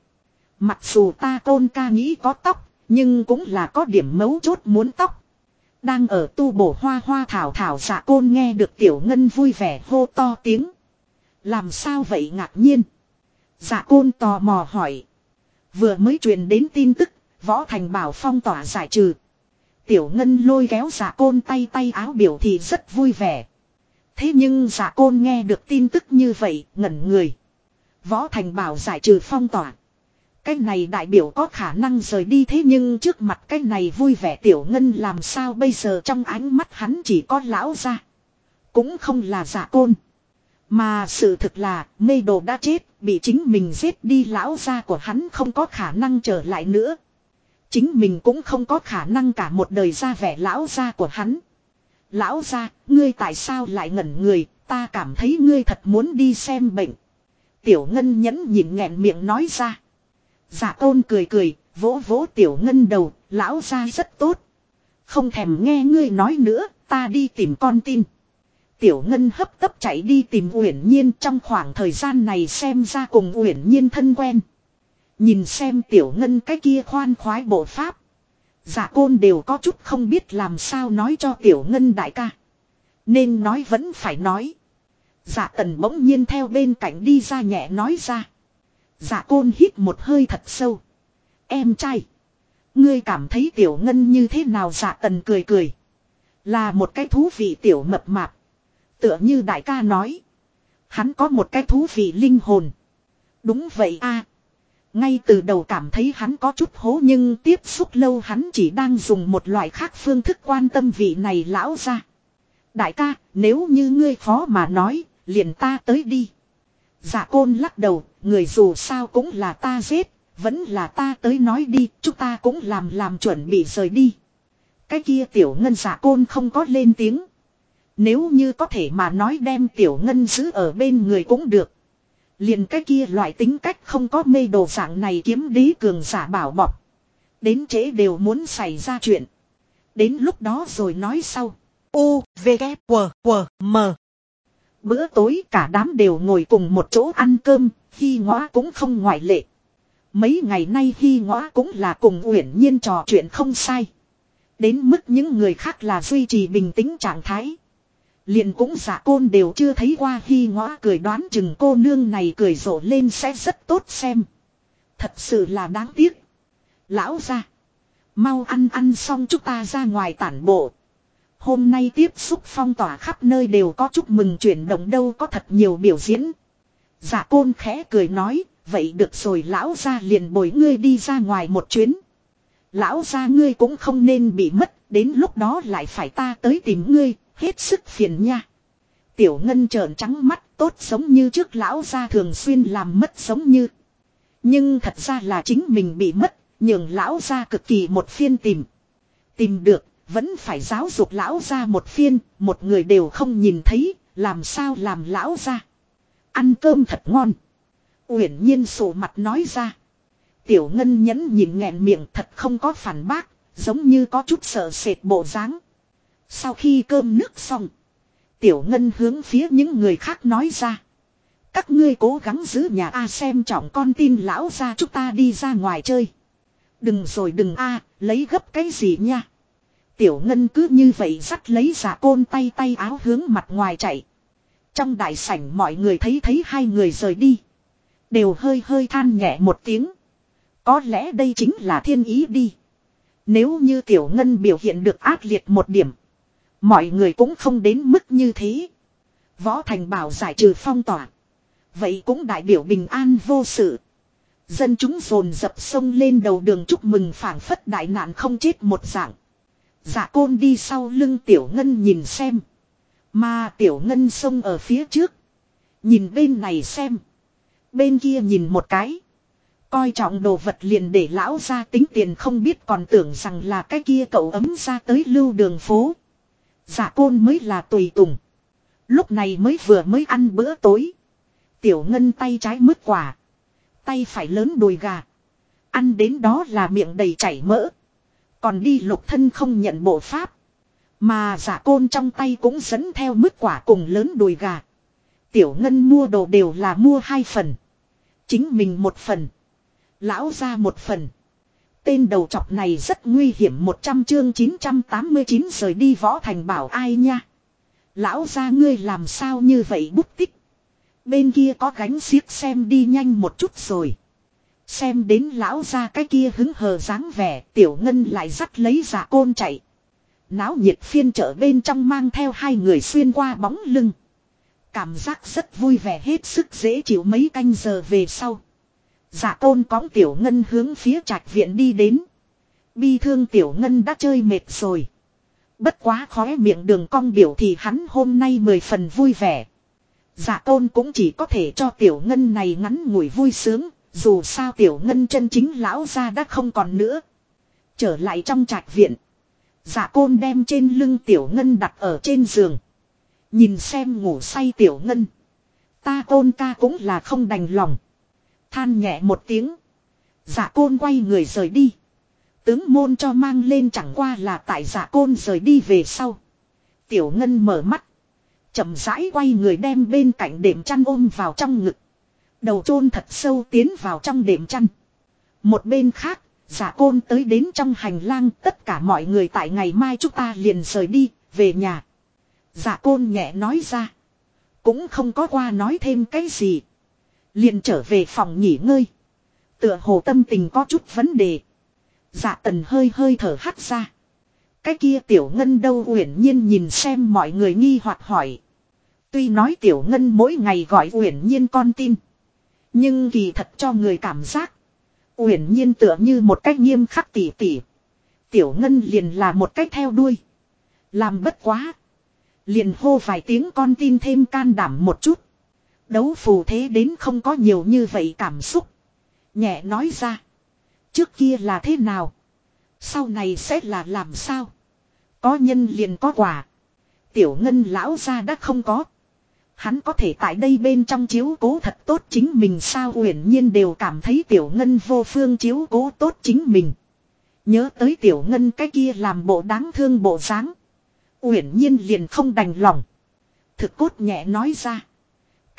Mặc dù ta côn ca nghĩ có tóc, nhưng cũng là có điểm mấu chốt muốn tóc. Đang ở tu bổ hoa hoa thảo thảo giả côn nghe được tiểu ngân vui vẻ hô to tiếng. Làm sao vậy ngạc nhiên? Giả côn tò mò hỏi. Vừa mới truyền đến tin tức, võ thành bảo phong tỏa giải trừ. Tiểu ngân lôi kéo giả côn tay tay áo biểu thì rất vui vẻ. Thế nhưng giả côn nghe được tin tức như vậy, ngẩn người. Võ thành bảo giải trừ phong tỏa. Cái này đại biểu có khả năng rời đi thế nhưng trước mặt cái này vui vẻ tiểu ngân làm sao bây giờ trong ánh mắt hắn chỉ có lão ra. Cũng không là giả côn. Mà sự thực là mê đồ đã chết, bị chính mình giết đi lão gia của hắn không có khả năng trở lại nữa. Chính mình cũng không có khả năng cả một đời ra vẻ lão gia của hắn. Lão gia, ngươi tại sao lại ngẩn người, ta cảm thấy ngươi thật muốn đi xem bệnh. Tiểu Ngân nhẫn nhịn nghẹn miệng nói ra. Giả tôn cười cười, vỗ vỗ Tiểu Ngân đầu, lão gia rất tốt. Không thèm nghe ngươi nói nữa, ta đi tìm con tin. Tiểu Ngân hấp tấp chạy đi tìm Uyển Nhiên trong khoảng thời gian này xem ra cùng Uyển Nhiên thân quen. Nhìn xem Tiểu Ngân cái kia khoan khoái bộ pháp. giả côn đều có chút không biết làm sao nói cho Tiểu Ngân đại ca. Nên nói vẫn phải nói. giả tần bỗng nhiên theo bên cạnh đi ra nhẹ nói ra. giả côn hít một hơi thật sâu. Em trai. Ngươi cảm thấy Tiểu Ngân như thế nào giả tần cười cười. Là một cái thú vị tiểu mập mạp. Tựa như đại ca nói. Hắn có một cái thú vị linh hồn. Đúng vậy a Ngay từ đầu cảm thấy hắn có chút hố nhưng tiếp xúc lâu hắn chỉ đang dùng một loại khác phương thức quan tâm vị này lão ra. Đại ca, nếu như ngươi khó mà nói, liền ta tới đi. Dạ côn lắc đầu, người dù sao cũng là ta giết, vẫn là ta tới nói đi, chúng ta cũng làm làm chuẩn bị rời đi. Cái kia tiểu ngân dạ côn không có lên tiếng. Nếu như có thể mà nói đem tiểu ngân giữ ở bên người cũng được. Liền cái kia loại tính cách không có mê đồ dạng này kiếm đế cường giả bảo bọc. Đến trễ đều muốn xảy ra chuyện. Đến lúc đó rồi nói sau. U, V, K, W, W, M. Bữa tối cả đám đều ngồi cùng một chỗ ăn cơm, khi ngõ cũng không ngoại lệ. Mấy ngày nay khi ngõ cũng là cùng uyển nhiên trò chuyện không sai. Đến mức những người khác là duy trì bình tĩnh trạng thái. Liền cũng giả côn đều chưa thấy qua Hy ngõ cười đoán chừng cô nương này cười rộ lên sẽ rất tốt xem. Thật sự là đáng tiếc. Lão ra. Mau ăn ăn xong chúng ta ra ngoài tản bộ. Hôm nay tiếp xúc phong tỏa khắp nơi đều có chúc mừng chuyển động đâu có thật nhiều biểu diễn. Giả côn khẽ cười nói, vậy được rồi lão ra liền bồi ngươi đi ra ngoài một chuyến. Lão ra ngươi cũng không nên bị mất, đến lúc đó lại phải ta tới tìm ngươi, hết sức phiền nha. Tiểu ngân trợn trắng mắt tốt giống như trước lão ra thường xuyên làm mất giống như. Nhưng thật ra là chính mình bị mất, nhường lão ra cực kỳ một phiên tìm. Tìm được, vẫn phải giáo dục lão ra một phiên, một người đều không nhìn thấy, làm sao làm lão ra. Ăn cơm thật ngon. Uyển nhiên sổ mặt nói ra. Tiểu ngân nhẫn nhìn nghẹn miệng thật không có phản bác, giống như có chút sợ sệt bộ dáng. Sau khi cơm nước xong, tiểu ngân hướng phía những người khác nói ra. Các ngươi cố gắng giữ nhà A xem trọng con tin lão ra chúng ta đi ra ngoài chơi. Đừng rồi đừng A, lấy gấp cái gì nha. Tiểu ngân cứ như vậy dắt lấy giả côn tay tay áo hướng mặt ngoài chạy. Trong đại sảnh mọi người thấy thấy hai người rời đi. Đều hơi hơi than nhẹ một tiếng. Có lẽ đây chính là thiên ý đi. Nếu như tiểu ngân biểu hiện được ác liệt một điểm. Mọi người cũng không đến mức như thế. Võ Thành bảo giải trừ phong tỏa. Vậy cũng đại biểu bình an vô sự. Dân chúng dồn dập sông lên đầu đường chúc mừng phảng phất đại nạn không chết một dạng. Dạ côn đi sau lưng tiểu ngân nhìn xem. Mà tiểu ngân sông ở phía trước. Nhìn bên này xem. Bên kia nhìn một cái. Coi trọng đồ vật liền để lão ra tính tiền không biết còn tưởng rằng là cái kia cậu ấm ra tới lưu đường phố. Dạ côn mới là tùy tùng. Lúc này mới vừa mới ăn bữa tối. Tiểu ngân tay trái mứt quả. Tay phải lớn đùi gà. Ăn đến đó là miệng đầy chảy mỡ. Còn đi lục thân không nhận bộ pháp. Mà giả côn trong tay cũng dẫn theo mứt quả cùng lớn đùi gà. Tiểu ngân mua đồ đều là mua hai phần. Chính mình một phần. Lão ra một phần. Tên đầu chọc này rất nguy hiểm 100 chương 989 rời đi võ thành bảo ai nha. Lão ra ngươi làm sao như vậy bút tích. Bên kia có gánh xiếc xem đi nhanh một chút rồi. Xem đến lão ra cái kia hứng hờ dáng vẻ, tiểu ngân lại dắt lấy giả côn chạy. Náo nhiệt phiên chợ bên trong mang theo hai người xuyên qua bóng lưng. Cảm giác rất vui vẻ hết sức dễ chịu mấy canh giờ về sau dạ tôn cõng tiểu ngân hướng phía trạch viện đi đến. Bi thương tiểu ngân đã chơi mệt rồi. Bất quá khóe miệng đường cong biểu thì hắn hôm nay mười phần vui vẻ. Dạ tôn cũng chỉ có thể cho tiểu ngân này ngắn ngủi vui sướng, dù sao tiểu ngân chân chính lão ra đã không còn nữa. Trở lại trong trạch viện. Dạ côn đem trên lưng tiểu ngân đặt ở trên giường. Nhìn xem ngủ say tiểu ngân. Ta côn ca cũng là không đành lòng. Than nhẹ một tiếng. Dạ côn quay người rời đi. Tướng môn cho mang lên chẳng qua là tại dạ côn rời đi về sau. Tiểu ngân mở mắt. chậm rãi quay người đem bên cạnh đệm chăn ôm vào trong ngực. Đầu chôn thật sâu tiến vào trong đệm chăn. Một bên khác, giả côn tới đến trong hành lang tất cả mọi người tại ngày mai chúng ta liền rời đi, về nhà. Giả côn nhẹ nói ra. Cũng không có qua nói thêm cái gì. Liền trở về phòng nghỉ ngơi. Tựa hồ tâm tình có chút vấn đề. Dạ tần hơi hơi thở hắt ra. Cái kia tiểu ngân đâu uyển nhiên nhìn xem mọi người nghi hoặc hỏi. Tuy nói tiểu ngân mỗi ngày gọi uyển nhiên con tin. Nhưng kỳ thật cho người cảm giác. Uyển nhiên tựa như một cách nghiêm khắc tỉ tỉ. Tiểu ngân liền là một cách theo đuôi. Làm bất quá. Liền hô vài tiếng con tin thêm can đảm một chút. Đấu phù thế đến không có nhiều như vậy cảm xúc. Nhẹ nói ra. Trước kia là thế nào? Sau này sẽ là làm sao? Có nhân liền có quả. Tiểu ngân lão ra đã không có. Hắn có thể tại đây bên trong chiếu cố thật tốt chính mình sao uyển nhiên đều cảm thấy tiểu ngân vô phương chiếu cố tốt chính mình. Nhớ tới tiểu ngân cái kia làm bộ đáng thương bộ dáng Uyển nhiên liền không đành lòng. Thực cốt nhẹ nói ra.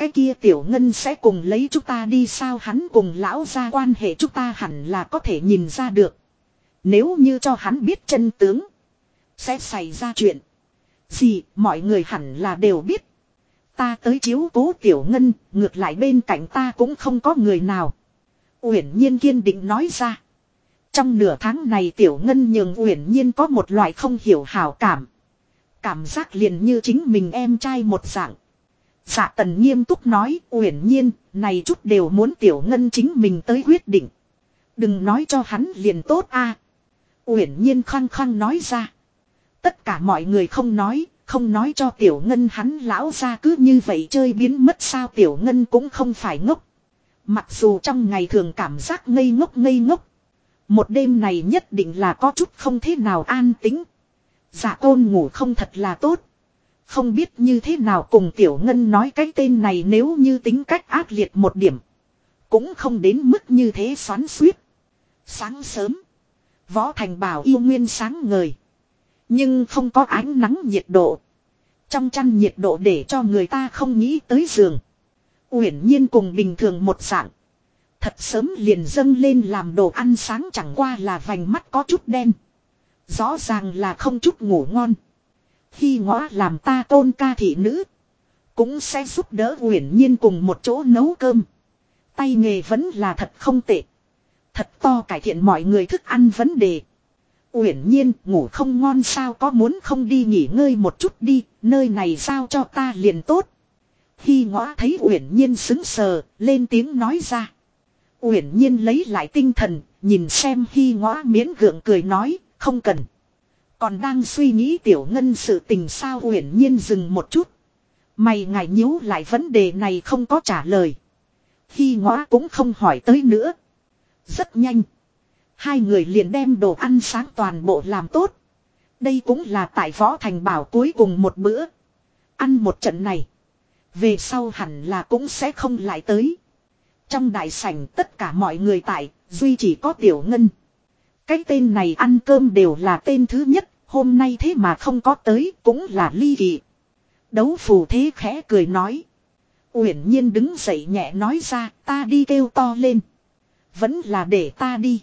Cái kia tiểu ngân sẽ cùng lấy chúng ta đi sao hắn cùng lão ra quan hệ chúng ta hẳn là có thể nhìn ra được. Nếu như cho hắn biết chân tướng. Sẽ xảy ra chuyện. Gì mọi người hẳn là đều biết. Ta tới chiếu cố tiểu ngân, ngược lại bên cạnh ta cũng không có người nào. Uyển nhiên kiên định nói ra. Trong nửa tháng này tiểu ngân nhường uyển nhiên có một loại không hiểu hảo cảm. Cảm giác liền như chính mình em trai một dạng. Dạ tần nghiêm túc nói uyển nhiên, này chút đều muốn tiểu ngân chính mình tới quyết định. Đừng nói cho hắn liền tốt a. Uyển nhiên khăng khăng nói ra. Tất cả mọi người không nói, không nói cho tiểu ngân hắn lão ra cứ như vậy chơi biến mất sao tiểu ngân cũng không phải ngốc. Mặc dù trong ngày thường cảm giác ngây ngốc ngây ngốc. Một đêm này nhất định là có chút không thế nào an tính. Dạ côn ngủ không thật là tốt. Không biết như thế nào cùng tiểu ngân nói cái tên này nếu như tính cách ác liệt một điểm. Cũng không đến mức như thế xoắn suýt. Sáng sớm. Võ Thành bảo yêu nguyên sáng ngời. Nhưng không có ánh nắng nhiệt độ. Trong chăn nhiệt độ để cho người ta không nghĩ tới giường. Uyển nhiên cùng bình thường một dạng. Thật sớm liền dâng lên làm đồ ăn sáng chẳng qua là vành mắt có chút đen. Rõ ràng là không chút ngủ ngon. Khi ngõ làm ta tôn ca thị nữ. Cũng sẽ giúp đỡ uyển nhiên cùng một chỗ nấu cơm. Tay nghề vẫn là thật không tệ. Thật to cải thiện mọi người thức ăn vấn đề. Uyển nhiên ngủ không ngon sao có muốn không đi nghỉ ngơi một chút đi, nơi này sao cho ta liền tốt. Khi ngõ thấy Uyển nhiên xứng sờ, lên tiếng nói ra. Uyển nhiên lấy lại tinh thần, nhìn xem Hi ngõ miễn gượng cười nói, không cần. Còn đang suy nghĩ tiểu ngân sự tình sao Uyển nhiên dừng một chút. Mày ngài nhíu lại vấn đề này không có trả lời. khi ngõ cũng không hỏi tới nữa. Rất nhanh. Hai người liền đem đồ ăn sáng toàn bộ làm tốt. Đây cũng là tại võ thành bảo cuối cùng một bữa. Ăn một trận này. Về sau hẳn là cũng sẽ không lại tới. Trong đại sảnh tất cả mọi người tại, duy chỉ có tiểu ngân. Cái tên này ăn cơm đều là tên thứ nhất, hôm nay thế mà không có tới, cũng là ly kỳ. Đấu phù thế khẽ cười nói. Uyển nhiên đứng dậy nhẹ nói ra, ta đi kêu to lên. Vẫn là để ta đi.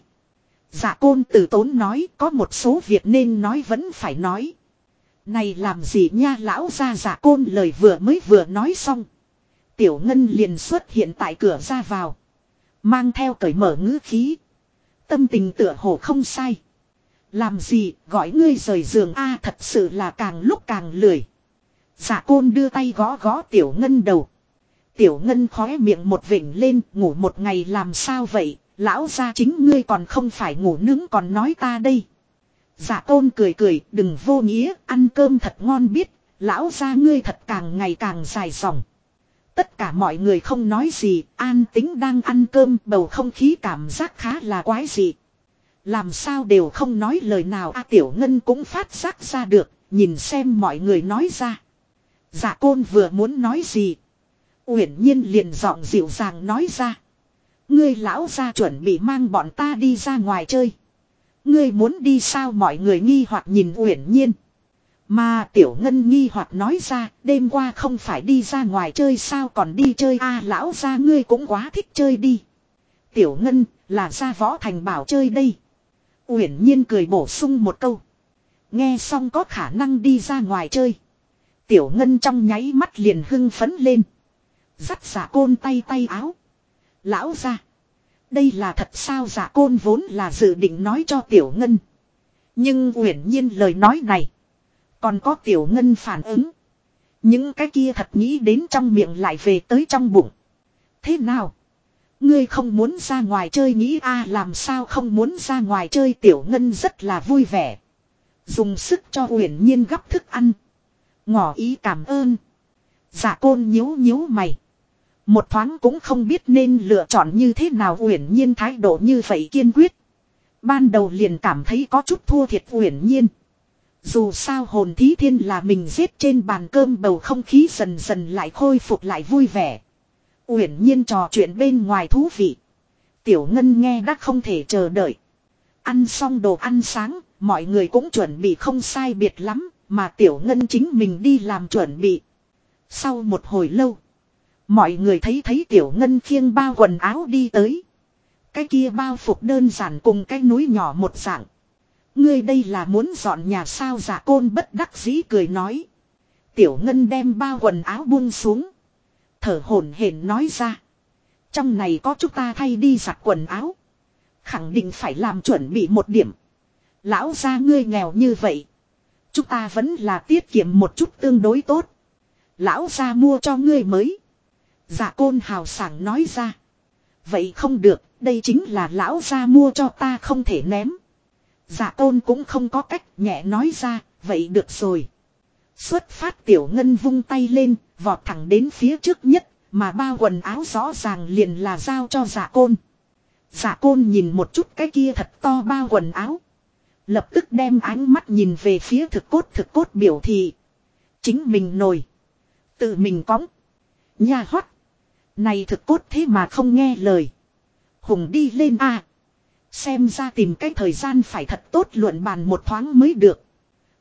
Dạ côn tử tốn nói, có một số việc nên nói vẫn phải nói. Này làm gì nha lão ra dạ côn lời vừa mới vừa nói xong. Tiểu ngân liền xuất hiện tại cửa ra vào. Mang theo cởi mở ngữ khí. Tâm tình tựa hồ không sai. Làm gì gọi ngươi rời giường a thật sự là càng lúc càng lười. giả côn đưa tay gõ gõ tiểu ngân đầu. Tiểu ngân khóe miệng một vỉnh lên ngủ một ngày làm sao vậy Lão gia chính ngươi còn không phải ngủ nướng còn nói ta đây. Dạ giả tôn cười cười đừng vô nghĩa ăn cơm thật ngon biết. Lão gia ngươi thật càng ngày càng dài dòng. Tất cả mọi người không nói gì, an tính đang ăn cơm, bầu không khí cảm giác khá là quái dị. Làm sao đều không nói lời nào a tiểu ngân cũng phát giác ra được, nhìn xem mọi người nói ra. Dạ côn vừa muốn nói gì. Uyển nhiên liền giọng dịu dàng nói ra. Ngươi lão ra chuẩn bị mang bọn ta đi ra ngoài chơi. Ngươi muốn đi sao mọi người nghi hoặc nhìn uyển nhiên. Mà tiểu ngân nghi hoặc nói ra đêm qua không phải đi ra ngoài chơi sao còn đi chơi a lão ra ngươi cũng quá thích chơi đi. Tiểu ngân là ra võ thành bảo chơi đây. Uyển nhiên cười bổ sung một câu. Nghe xong có khả năng đi ra ngoài chơi. Tiểu ngân trong nháy mắt liền hưng phấn lên. Dắt giả côn tay tay áo. Lão ra. Đây là thật sao giả côn vốn là dự định nói cho tiểu ngân. Nhưng uyển nhiên lời nói này. Còn có tiểu ngân phản ứng. Những cái kia thật nghĩ đến trong miệng lại về tới trong bụng. Thế nào? Ngươi không muốn ra ngoài chơi nghĩ a, làm sao không muốn ra ngoài chơi tiểu ngân rất là vui vẻ. Dùng sức cho uyển nhiên gấp thức ăn. Ngỏ ý cảm ơn. Dạ côn nhíu nhíu mày. Một thoáng cũng không biết nên lựa chọn như thế nào uyển nhiên thái độ như vậy kiên quyết. Ban đầu liền cảm thấy có chút thua thiệt uyển nhiên. Dù sao hồn thí thiên là mình giết trên bàn cơm bầu không khí dần dần lại khôi phục lại vui vẻ. Uyển nhiên trò chuyện bên ngoài thú vị. Tiểu Ngân nghe đã không thể chờ đợi. Ăn xong đồ ăn sáng, mọi người cũng chuẩn bị không sai biệt lắm, mà Tiểu Ngân chính mình đi làm chuẩn bị. Sau một hồi lâu, mọi người thấy thấy Tiểu Ngân khiêng bao quần áo đi tới. Cái kia bao phục đơn giản cùng cái núi nhỏ một dạng. Ngươi đây là muốn dọn nhà sao giả côn bất đắc dĩ cười nói. Tiểu Ngân đem bao quần áo buông xuống. Thở hổn hển nói ra. Trong này có chúng ta thay đi giặt quần áo. Khẳng định phải làm chuẩn bị một điểm. Lão gia ngươi nghèo như vậy. Chúng ta vẫn là tiết kiệm một chút tương đối tốt. Lão gia mua cho ngươi mới. Dạ côn hào sảng nói ra. Vậy không được, đây chính là lão gia mua cho ta không thể ném. Dạ côn cũng không có cách nhẹ nói ra, vậy được rồi. Xuất phát tiểu ngân vung tay lên, vọt thẳng đến phía trước nhất, mà bao quần áo rõ ràng liền là giao cho giả côn. Giả côn nhìn một chút cái kia thật to bao quần áo. Lập tức đem ánh mắt nhìn về phía thực cốt thực cốt biểu thị. Chính mình nổi. Tự mình cõng. Nhà hót. Này thực cốt thế mà không nghe lời. Hùng đi lên a Xem ra tìm cái thời gian phải thật tốt luận bàn một thoáng mới được.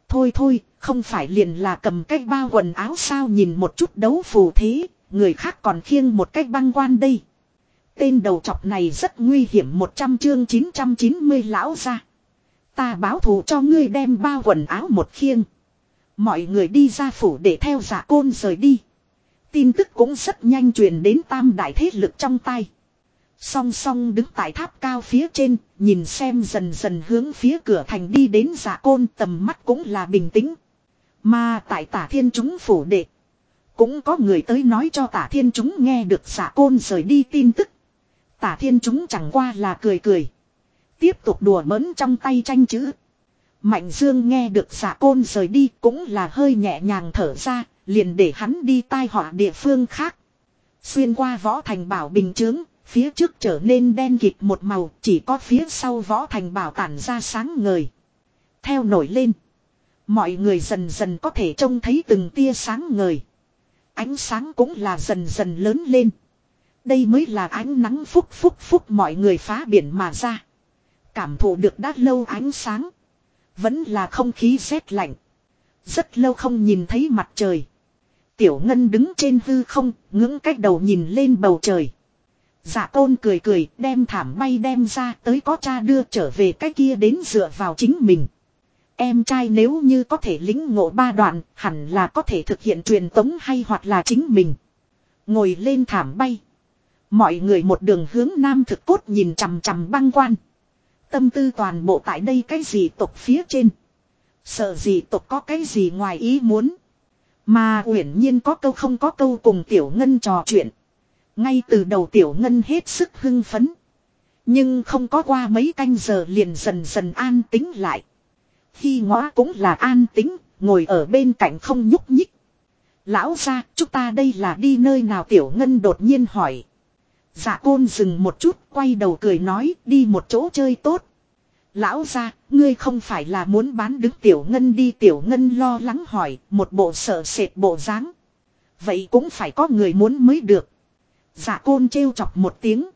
Thôi thôi, không phải liền là cầm cái bao quần áo sao nhìn một chút đấu phù thế, người khác còn khiêng một cái băng quan đây. Tên đầu chọc này rất nguy hiểm 100 chương 990 lão ra. Ta báo thù cho ngươi đem bao quần áo một khiêng. Mọi người đi ra phủ để theo giả côn rời đi. Tin tức cũng rất nhanh truyền đến tam đại thế lực trong tay. Song song đứng tại tháp cao phía trên, nhìn xem dần dần hướng phía cửa thành đi đến giả côn tầm mắt cũng là bình tĩnh. Mà tại tả thiên chúng phủ đệ. Cũng có người tới nói cho tả thiên chúng nghe được xạ côn rời đi tin tức. Tả thiên chúng chẳng qua là cười cười. Tiếp tục đùa bỡn trong tay tranh chữ. Mạnh dương nghe được xạ côn rời đi cũng là hơi nhẹ nhàng thở ra, liền để hắn đi tai họa địa phương khác. Xuyên qua võ thành bảo bình chướng, phía trước trở nên đen kịt một màu, chỉ có phía sau võ thành bảo tản ra sáng ngời. Theo nổi lên. Mọi người dần dần có thể trông thấy từng tia sáng ngời. Ánh sáng cũng là dần dần lớn lên. Đây mới là ánh nắng phúc phúc phúc mọi người phá biển mà ra. Cảm thụ được đã lâu ánh sáng. Vẫn là không khí rét lạnh. Rất lâu không nhìn thấy mặt trời. Tiểu Ngân đứng trên hư không, ngưỡng cách đầu nhìn lên bầu trời. Dạ tôn cười cười, đem thảm bay đem ra tới có cha đưa trở về cái kia đến dựa vào chính mình. Em trai nếu như có thể lính ngộ ba đoạn, hẳn là có thể thực hiện truyền tống hay hoặc là chính mình. Ngồi lên thảm bay. Mọi người một đường hướng nam thực cốt nhìn chằm chằm băng quan. Tâm tư toàn bộ tại đây cái gì tộc phía trên. Sợ gì tộc có cái gì ngoài ý muốn. Mà uyển nhiên có câu không có câu cùng tiểu ngân trò chuyện. Ngay từ đầu tiểu ngân hết sức hưng phấn. Nhưng không có qua mấy canh giờ liền dần dần an tính lại. Khi ngõ cũng là an tính, ngồi ở bên cạnh không nhúc nhích. Lão ra, chúng ta đây là đi nơi nào tiểu ngân đột nhiên hỏi. Dạ côn dừng một chút, quay đầu cười nói, đi một chỗ chơi tốt. Lão ra, ngươi không phải là muốn bán đứng tiểu ngân đi tiểu ngân lo lắng hỏi, một bộ sợ sệt bộ dáng. Vậy cũng phải có người muốn mới được. Dạ côn trêu chọc một tiếng.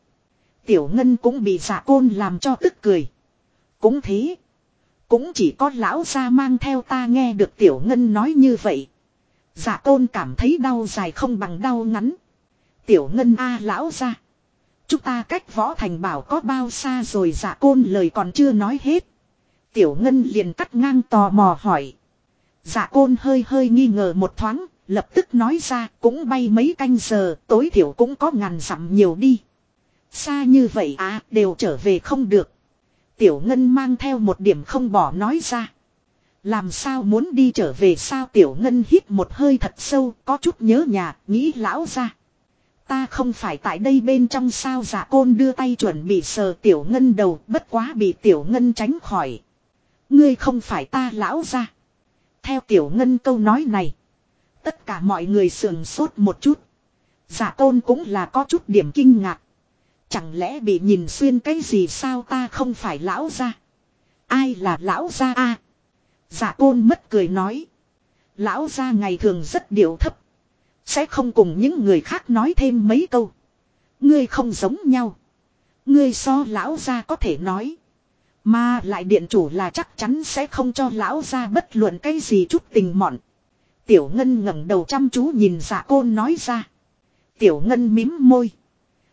Tiểu ngân cũng bị dạ côn làm cho tức cười. Cũng thế. Cũng chỉ có lão ra mang theo ta nghe được tiểu ngân nói như vậy. Dạ tôn cảm thấy đau dài không bằng đau ngắn. Tiểu ngân a lão ra. Chúng ta cách võ thành bảo có bao xa rồi dạ côn lời còn chưa nói hết. Tiểu ngân liền cắt ngang tò mò hỏi. Dạ côn hơi hơi nghi ngờ một thoáng, lập tức nói ra cũng bay mấy canh giờ, tối thiểu cũng có ngàn dặm nhiều đi. Xa như vậy à, đều trở về không được. Tiểu ngân mang theo một điểm không bỏ nói ra. Làm sao muốn đi trở về sao tiểu ngân hít một hơi thật sâu, có chút nhớ nhà, nghĩ lão ra. Ta không phải tại đây bên trong sao giả côn đưa tay chuẩn bị sờ tiểu ngân đầu bất quá bị tiểu ngân tránh khỏi. Ngươi không phải ta lão ra. Theo tiểu ngân câu nói này. Tất cả mọi người sườn sốt một chút. Giả côn cũng là có chút điểm kinh ngạc. Chẳng lẽ bị nhìn xuyên cái gì sao ta không phải lão ra. Ai là lão ra a Giả côn mất cười nói. Lão ra ngày thường rất điệu thấp. Sẽ không cùng những người khác nói thêm mấy câu. Ngươi không giống nhau. Ngươi so lão ra có thể nói. Mà lại điện chủ là chắc chắn sẽ không cho lão ra bất luận cái gì chút tình mọn. Tiểu Ngân ngẩng đầu chăm chú nhìn dạ côn nói ra. Tiểu Ngân mím môi.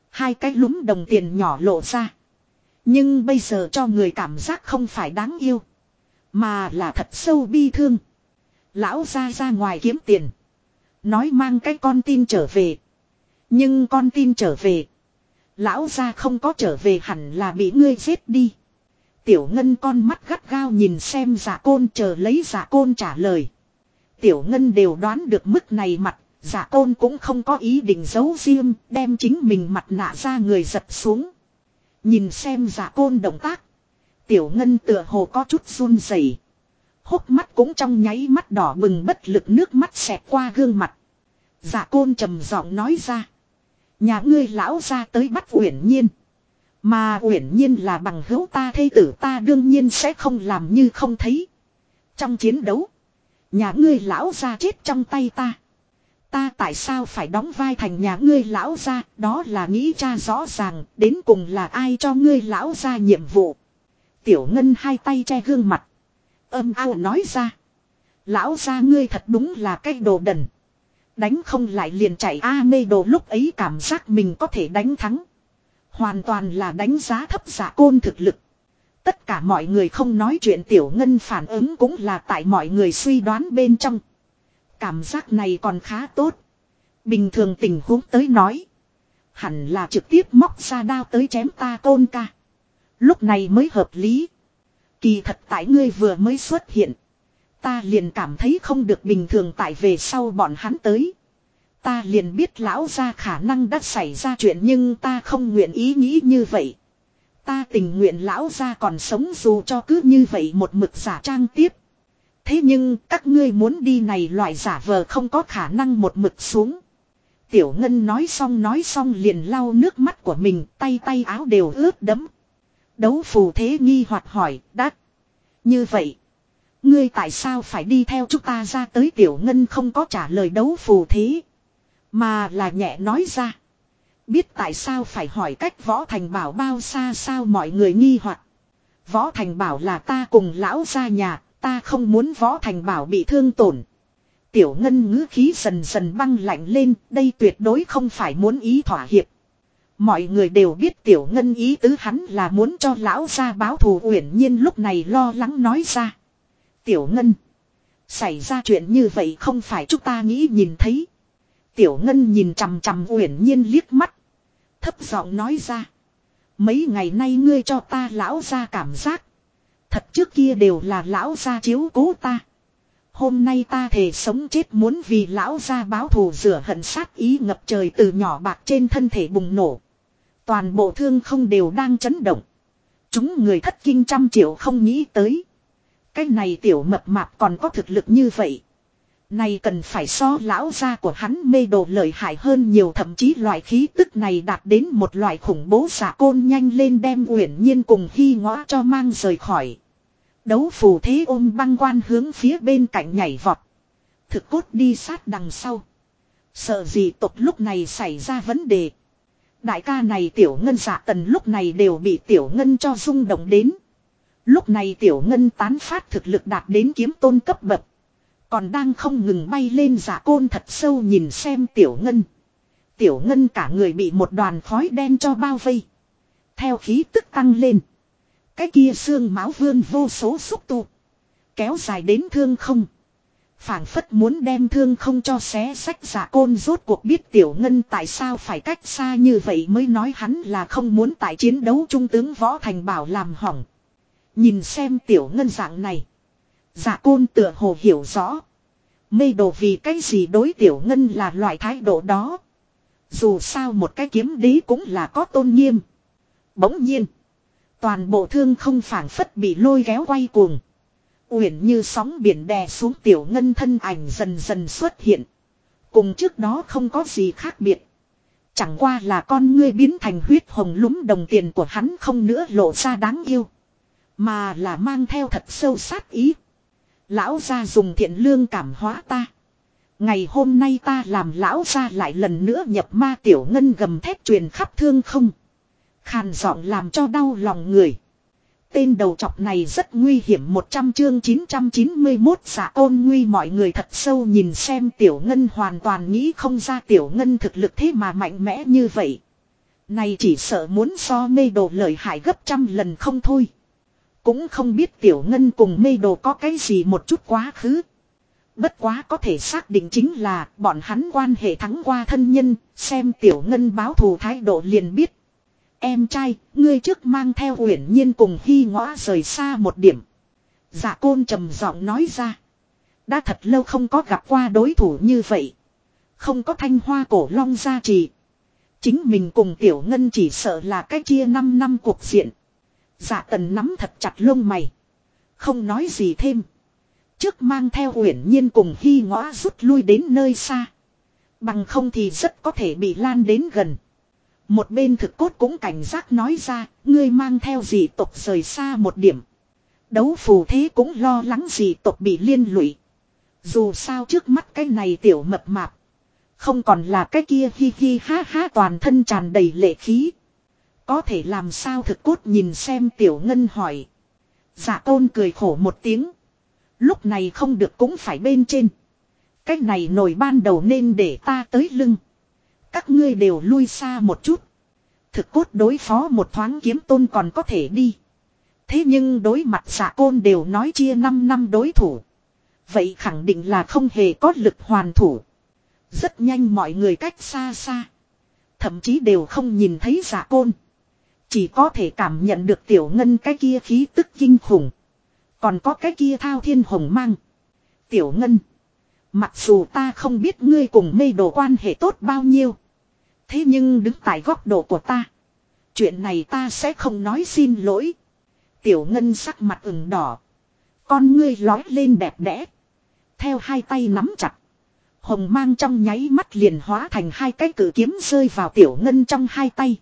Hai cái lúm đồng tiền nhỏ lộ ra. Nhưng bây giờ cho người cảm giác không phải đáng yêu. Mà là thật sâu bi thương. Lão ra ra ngoài kiếm tiền. Nói mang cái con tin trở về. Nhưng con tin trở về. Lão ra không có trở về hẳn là bị ngươi giết đi. Tiểu ngân con mắt gắt gao nhìn xem giả côn chờ lấy giả côn trả lời. Tiểu ngân đều đoán được mức này mặt, Dạ giả côn cũng không có ý định giấu riêng, đem chính mình mặt nạ ra người giật xuống. Nhìn xem dạ giả côn động tác. Tiểu ngân tựa hồ có chút run rẩy hốc mắt cũng trong nháy mắt đỏ bừng bất lực nước mắt xẹt qua gương mặt. Dạ giả côn trầm giọng nói ra. Nhà ngươi lão ra tới bắt uyển nhiên. Mà uyển nhiên là bằng hữu ta thây tử ta đương nhiên sẽ không làm như không thấy. Trong chiến đấu. Nhà ngươi lão ra chết trong tay ta. Ta tại sao phải đóng vai thành nhà ngươi lão ra, đó là nghĩ cha rõ ràng, đến cùng là ai cho ngươi lão ra nhiệm vụ. Tiểu Ngân hai tay che gương mặt. Âm ao nói ra. Lão ra ngươi thật đúng là cái đồ đần. Đánh không lại liền chạy A mê đồ lúc ấy cảm giác mình có thể đánh thắng. Hoàn toàn là đánh giá thấp giả côn thực lực. Tất cả mọi người không nói chuyện tiểu ngân phản ứng cũng là tại mọi người suy đoán bên trong. Cảm giác này còn khá tốt. Bình thường tình huống tới nói. Hẳn là trực tiếp móc ra đao tới chém ta côn ca. Lúc này mới hợp lý. Kỳ thật tại ngươi vừa mới xuất hiện. Ta liền cảm thấy không được bình thường tại về sau bọn hắn tới. Ta liền biết lão ra khả năng đã xảy ra chuyện nhưng ta không nguyện ý nghĩ như vậy. Ta tình nguyện lão ra còn sống dù cho cứ như vậy một mực giả trang tiếp. Thế nhưng các ngươi muốn đi này loại giả vờ không có khả năng một mực xuống. Tiểu Ngân nói xong nói xong liền lau nước mắt của mình, tay tay áo đều ướt đẫm. Đấu phù thế nghi hoặc hỏi, đắc. Như vậy, ngươi tại sao phải đi theo chúng ta ra tới Tiểu Ngân không có trả lời đấu phù thế. Mà là nhẹ nói ra. Biết tại sao phải hỏi cách võ thành bảo bao xa sao mọi người nghi hoặc Võ thành bảo là ta cùng lão ra nhà, ta không muốn võ thành bảo bị thương tổn. Tiểu ngân ngữ khí dần dần băng lạnh lên, đây tuyệt đối không phải muốn ý thỏa hiệp. Mọi người đều biết tiểu ngân ý tứ hắn là muốn cho lão ra báo thù uyển nhiên lúc này lo lắng nói ra. Tiểu ngân. Xảy ra chuyện như vậy không phải chúng ta nghĩ nhìn thấy. Tiểu ngân nhìn chằm chằm uyển nhiên liếc mắt. Thấp giọng nói ra. Mấy ngày nay ngươi cho ta lão ra cảm giác. Thật trước kia đều là lão gia chiếu cố ta. Hôm nay ta thề sống chết muốn vì lão gia báo thù rửa hận sát ý ngập trời từ nhỏ bạc trên thân thể bùng nổ. Toàn bộ thương không đều đang chấn động. Chúng người thất kinh trăm triệu không nghĩ tới. Cái này tiểu mập mạp còn có thực lực như vậy. Này cần phải so lão gia của hắn mê đồ lợi hại hơn nhiều, thậm chí loại khí tức này đạt đến một loại khủng bố giả côn nhanh lên đem uyển nhiên cùng hy ngõ cho mang rời khỏi. Đấu phù thế ôm băng quan hướng phía bên cạnh nhảy vọt. Thực cốt đi sát đằng sau. Sợ gì tộc lúc này xảy ra vấn đề. Đại ca này tiểu ngân giả tần lúc này đều bị tiểu ngân cho rung động đến. Lúc này tiểu ngân tán phát thực lực đạt đến kiếm tôn cấp bậc. Còn đang không ngừng bay lên giả côn thật sâu nhìn xem tiểu ngân. Tiểu ngân cả người bị một đoàn khói đen cho bao vây. Theo khí tức tăng lên. Cái kia xương máu vươn vô số xúc tu. Kéo dài đến thương không. phảng phất muốn đem thương không cho xé sách giả côn rốt cuộc biết tiểu ngân tại sao phải cách xa như vậy mới nói hắn là không muốn tại chiến đấu trung tướng võ thành bảo làm hỏng. Nhìn xem tiểu ngân dạng này dạ côn tựa hồ hiểu rõ. Mê đồ vì cái gì đối tiểu ngân là loại thái độ đó. Dù sao một cái kiếm đế cũng là có tôn nghiêm. Bỗng nhiên. Toàn bộ thương không phản phất bị lôi kéo quay cuồng. Uyển như sóng biển đè xuống tiểu ngân thân ảnh dần dần xuất hiện. Cùng trước đó không có gì khác biệt. Chẳng qua là con ngươi biến thành huyết hồng lúm đồng tiền của hắn không nữa lộ ra đáng yêu. Mà là mang theo thật sâu sát ý. Lão gia dùng thiện lương cảm hóa ta. Ngày hôm nay ta làm lão gia lại lần nữa nhập ma tiểu ngân gầm thép truyền khắp thương không. Khàn giọng làm cho đau lòng người. Tên đầu chọc này rất nguy hiểm 100 chương 991 giả dạ ôn nguy mọi người thật sâu nhìn xem tiểu ngân hoàn toàn nghĩ không ra tiểu ngân thực lực thế mà mạnh mẽ như vậy. Này chỉ sợ muốn so mê đồ lợi hại gấp trăm lần không thôi. Cũng không biết tiểu ngân cùng mê đồ có cái gì một chút quá khứ. Bất quá có thể xác định chính là bọn hắn quan hệ thắng qua thân nhân, xem tiểu ngân báo thù thái độ liền biết. Em trai, ngươi trước mang theo uyển nhiên cùng hy ngõ rời xa một điểm. Dạ côn trầm giọng nói ra. Đã thật lâu không có gặp qua đối thủ như vậy. Không có thanh hoa cổ long gia trì. Chính mình cùng tiểu ngân chỉ sợ là cách chia 5 năm cuộc diện. Dạ tần nắm thật chặt lông mày. Không nói gì thêm. Trước mang theo uyển nhiên cùng hy ngõ rút lui đến nơi xa. Bằng không thì rất có thể bị lan đến gần. Một bên thực cốt cũng cảnh giác nói ra, ngươi mang theo dị tộc rời xa một điểm. Đấu phù thế cũng lo lắng dị tộc bị liên lụy. Dù sao trước mắt cái này tiểu mập mạp. Không còn là cái kia hi hi ha ha toàn thân tràn đầy lệ khí. Có thể làm sao thực cốt nhìn xem tiểu ngân hỏi. giả tôn cười khổ một tiếng. Lúc này không được cũng phải bên trên. Cái này nổi ban đầu nên để ta tới lưng. Các ngươi đều lui xa một chút. Thực cốt đối phó một thoáng kiếm tôn còn có thể đi. Thế nhưng đối mặt dạ giả côn đều nói chia 5 năm đối thủ. Vậy khẳng định là không hề có lực hoàn thủ. Rất nhanh mọi người cách xa xa. Thậm chí đều không nhìn thấy dạ giả côn. Chỉ có thể cảm nhận được tiểu ngân cái kia khí tức kinh khủng. Còn có cái kia thao thiên hồng mang. Tiểu ngân. Mặc dù ta không biết ngươi cùng mê đồ quan hệ tốt bao nhiêu. Thế nhưng đứng tại góc độ của ta. Chuyện này ta sẽ không nói xin lỗi. Tiểu ngân sắc mặt ửng đỏ. Con ngươi lói lên đẹp đẽ. Theo hai tay nắm chặt. Hồng mang trong nháy mắt liền hóa thành hai cái cử kiếm rơi vào tiểu ngân trong hai tay.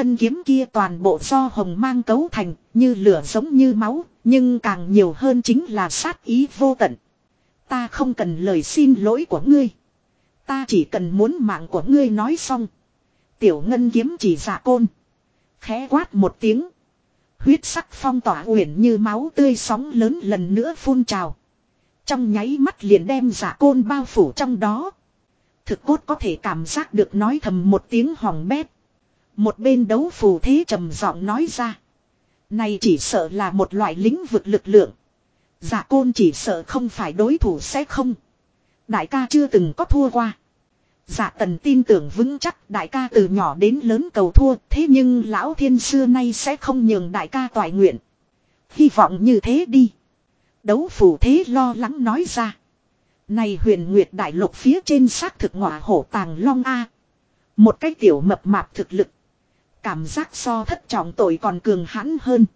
Thân kiếm kia toàn bộ do hồng mang cấu thành, như lửa giống như máu, nhưng càng nhiều hơn chính là sát ý vô tận. Ta không cần lời xin lỗi của ngươi. Ta chỉ cần muốn mạng của ngươi nói xong. Tiểu ngân kiếm chỉ giả côn. Khẽ quát một tiếng. Huyết sắc phong tỏa uyển như máu tươi sóng lớn lần nữa phun trào. Trong nháy mắt liền đem giả côn bao phủ trong đó. Thực cốt có thể cảm giác được nói thầm một tiếng hỏng bét. Một bên đấu phù thế trầm giọng nói ra. Này chỉ sợ là một loại lĩnh vực lực lượng. Giả côn chỉ sợ không phải đối thủ sẽ không. Đại ca chưa từng có thua qua. giả tần tin tưởng vững chắc đại ca từ nhỏ đến lớn cầu thua, thế nhưng lão thiên xưa nay sẽ không nhường đại ca toại nguyện. Hy vọng như thế đi. Đấu phù thế lo lắng nói ra. Này huyền nguyệt đại lục phía trên xác thực ngọa hổ tàng long A. Một cái tiểu mập mạp thực lực. Cảm giác so thất trọng tội còn cường hãn hơn.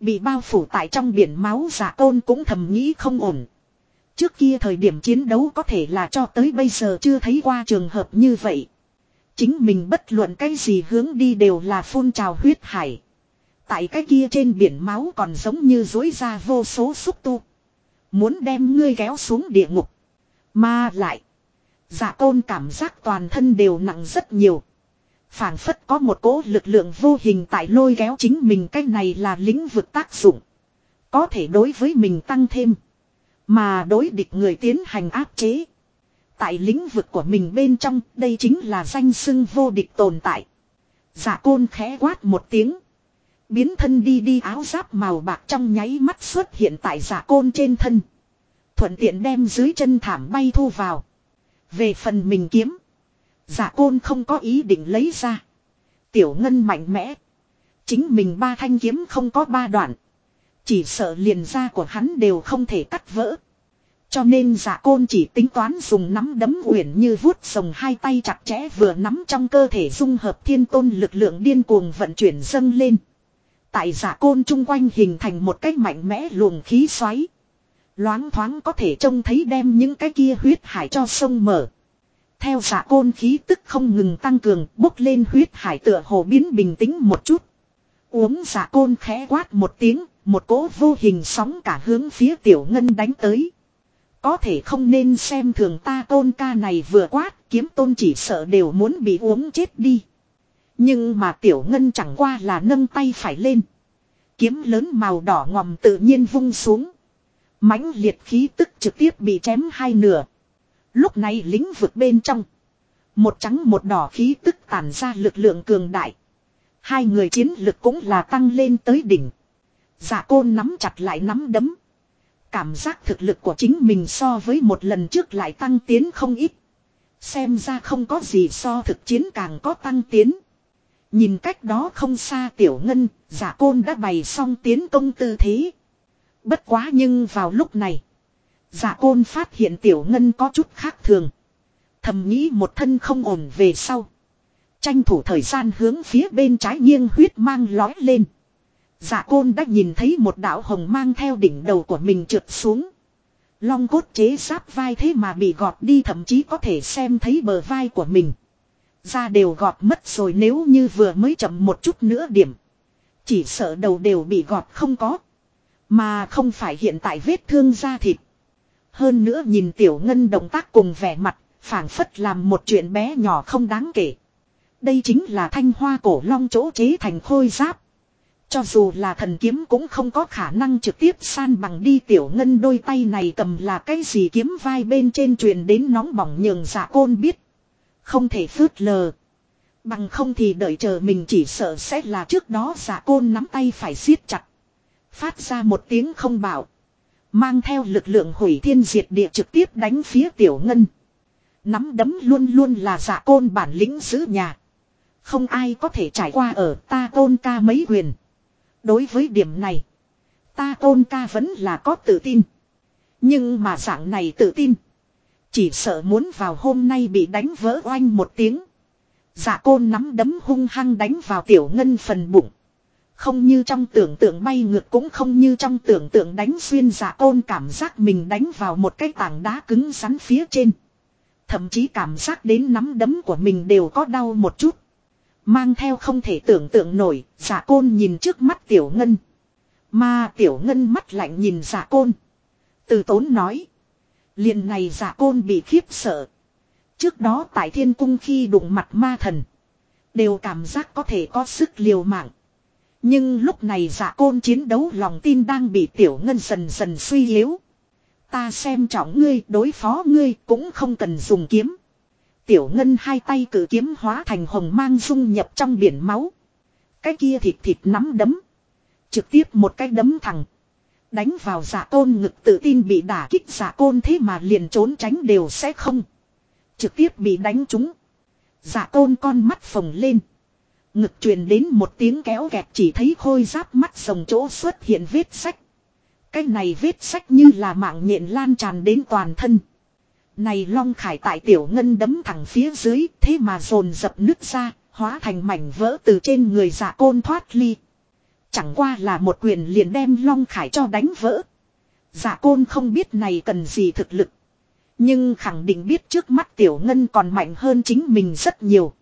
Bị bao phủ tại trong biển máu giả tôn cũng thầm nghĩ không ổn. Trước kia thời điểm chiến đấu có thể là cho tới bây giờ chưa thấy qua trường hợp như vậy. Chính mình bất luận cái gì hướng đi đều là phun trào huyết hải. Tại cái kia trên biển máu còn giống như dối ra vô số xúc tu. Muốn đem ngươi kéo xuống địa ngục. Mà lại. giả tôn cảm giác toàn thân đều nặng rất nhiều phảng phất có một cỗ lực lượng vô hình tại lôi kéo chính mình cái này là lĩnh vực tác dụng. Có thể đối với mình tăng thêm. Mà đối địch người tiến hành áp chế. Tại lĩnh vực của mình bên trong, đây chính là danh xưng vô địch tồn tại. Giả côn khẽ quát một tiếng. Biến thân đi đi áo giáp màu bạc trong nháy mắt xuất hiện tại giả côn trên thân. Thuận tiện đem dưới chân thảm bay thu vào. Về phần mình kiếm. Giả côn không có ý định lấy ra. Tiểu ngân mạnh mẽ. Chính mình ba thanh kiếm không có ba đoạn. Chỉ sợ liền da của hắn đều không thể cắt vỡ. Cho nên giả côn chỉ tính toán dùng nắm đấm uyển như vuốt sồng hai tay chặt chẽ vừa nắm trong cơ thể dung hợp thiên tôn lực lượng điên cuồng vận chuyển dâng lên. Tại giả côn chung quanh hình thành một cách mạnh mẽ luồng khí xoáy. Loáng thoáng có thể trông thấy đem những cái kia huyết hải cho sông mở. Theo giả côn khí tức không ngừng tăng cường bốc lên huyết hải tựa hồ biến bình tĩnh một chút. Uống giả côn khẽ quát một tiếng, một cỗ vô hình sóng cả hướng phía tiểu ngân đánh tới. Có thể không nên xem thường ta tôn ca này vừa quát, kiếm tôn chỉ sợ đều muốn bị uống chết đi. Nhưng mà tiểu ngân chẳng qua là nâng tay phải lên. Kiếm lớn màu đỏ ngòm tự nhiên vung xuống. mãnh liệt khí tức trực tiếp bị chém hai nửa. Lúc này lĩnh vực bên trong. Một trắng một đỏ khí tức tản ra lực lượng cường đại. Hai người chiến lực cũng là tăng lên tới đỉnh. Dạ giả côn nắm chặt lại nắm đấm. Cảm giác thực lực của chính mình so với một lần trước lại tăng tiến không ít. Xem ra không có gì so thực chiến càng có tăng tiến. Nhìn cách đó không xa tiểu ngân, giả côn đã bày xong tiến công tư thế. Bất quá nhưng vào lúc này, Dạ côn phát hiện tiểu ngân có chút khác thường. Thầm nghĩ một thân không ổn về sau. Tranh thủ thời gian hướng phía bên trái nghiêng huyết mang lói lên. Dạ côn đã nhìn thấy một đạo hồng mang theo đỉnh đầu của mình trượt xuống. Long cốt chế giáp vai thế mà bị gọt đi thậm chí có thể xem thấy bờ vai của mình. Da đều gọt mất rồi nếu như vừa mới chậm một chút nữa điểm. Chỉ sợ đầu đều bị gọt không có. Mà không phải hiện tại vết thương da thịt. Hơn nữa nhìn tiểu ngân động tác cùng vẻ mặt, phảng phất làm một chuyện bé nhỏ không đáng kể. Đây chính là thanh hoa cổ long chỗ chế thành khôi giáp. Cho dù là thần kiếm cũng không có khả năng trực tiếp san bằng đi tiểu ngân đôi tay này cầm là cái gì kiếm vai bên trên truyền đến nóng bỏng nhường giả côn biết. Không thể phớt lờ. Bằng không thì đợi chờ mình chỉ sợ sẽ là trước đó giả côn nắm tay phải siết chặt. Phát ra một tiếng không bảo. Mang theo lực lượng hủy thiên diệt địa trực tiếp đánh phía tiểu ngân. Nắm đấm luôn luôn là giả côn bản lĩnh giữ nhà. Không ai có thể trải qua ở ta tôn ca mấy quyền. Đối với điểm này, ta tôn ca vẫn là có tự tin. Nhưng mà dạng này tự tin. Chỉ sợ muốn vào hôm nay bị đánh vỡ oanh một tiếng. Dạ côn nắm đấm hung hăng đánh vào tiểu ngân phần bụng. Không như trong tưởng tượng bay ngược cũng không như trong tưởng tượng đánh xuyên dạ côn cảm giác mình đánh vào một cái tảng đá cứng rắn phía trên. Thậm chí cảm giác đến nắm đấm của mình đều có đau một chút. Mang theo không thể tưởng tượng nổi, giả côn nhìn trước mắt tiểu ngân. Mà tiểu ngân mắt lạnh nhìn giả côn. Từ tốn nói. liền này giả côn bị khiếp sợ. Trước đó tại thiên cung khi đụng mặt ma thần. Đều cảm giác có thể có sức liều mạng. Nhưng lúc này giả côn chiến đấu lòng tin đang bị tiểu ngân dần dần suy yếu. Ta xem trọng ngươi, đối phó ngươi cũng không cần dùng kiếm. Tiểu ngân hai tay cử kiếm hóa thành hồng mang dung nhập trong biển máu. Cái kia thịt thịt nắm đấm. Trực tiếp một cái đấm thẳng. Đánh vào giả côn ngực tự tin bị đả kích giả côn thế mà liền trốn tránh đều sẽ không. Trực tiếp bị đánh trúng. Giả côn con mắt phồng lên. Ngực truyền đến một tiếng kéo kẹt chỉ thấy khôi giáp mắt sồng chỗ xuất hiện vết sách. Cái này vết sách như là mạng nhện lan tràn đến toàn thân. Này long khải tại tiểu ngân đấm thẳng phía dưới thế mà dồn dập nứt ra, hóa thành mảnh vỡ từ trên người dạ côn thoát ly. Chẳng qua là một quyền liền đem long khải cho đánh vỡ. Dạ côn không biết này cần gì thực lực. Nhưng khẳng định biết trước mắt tiểu ngân còn mạnh hơn chính mình rất nhiều.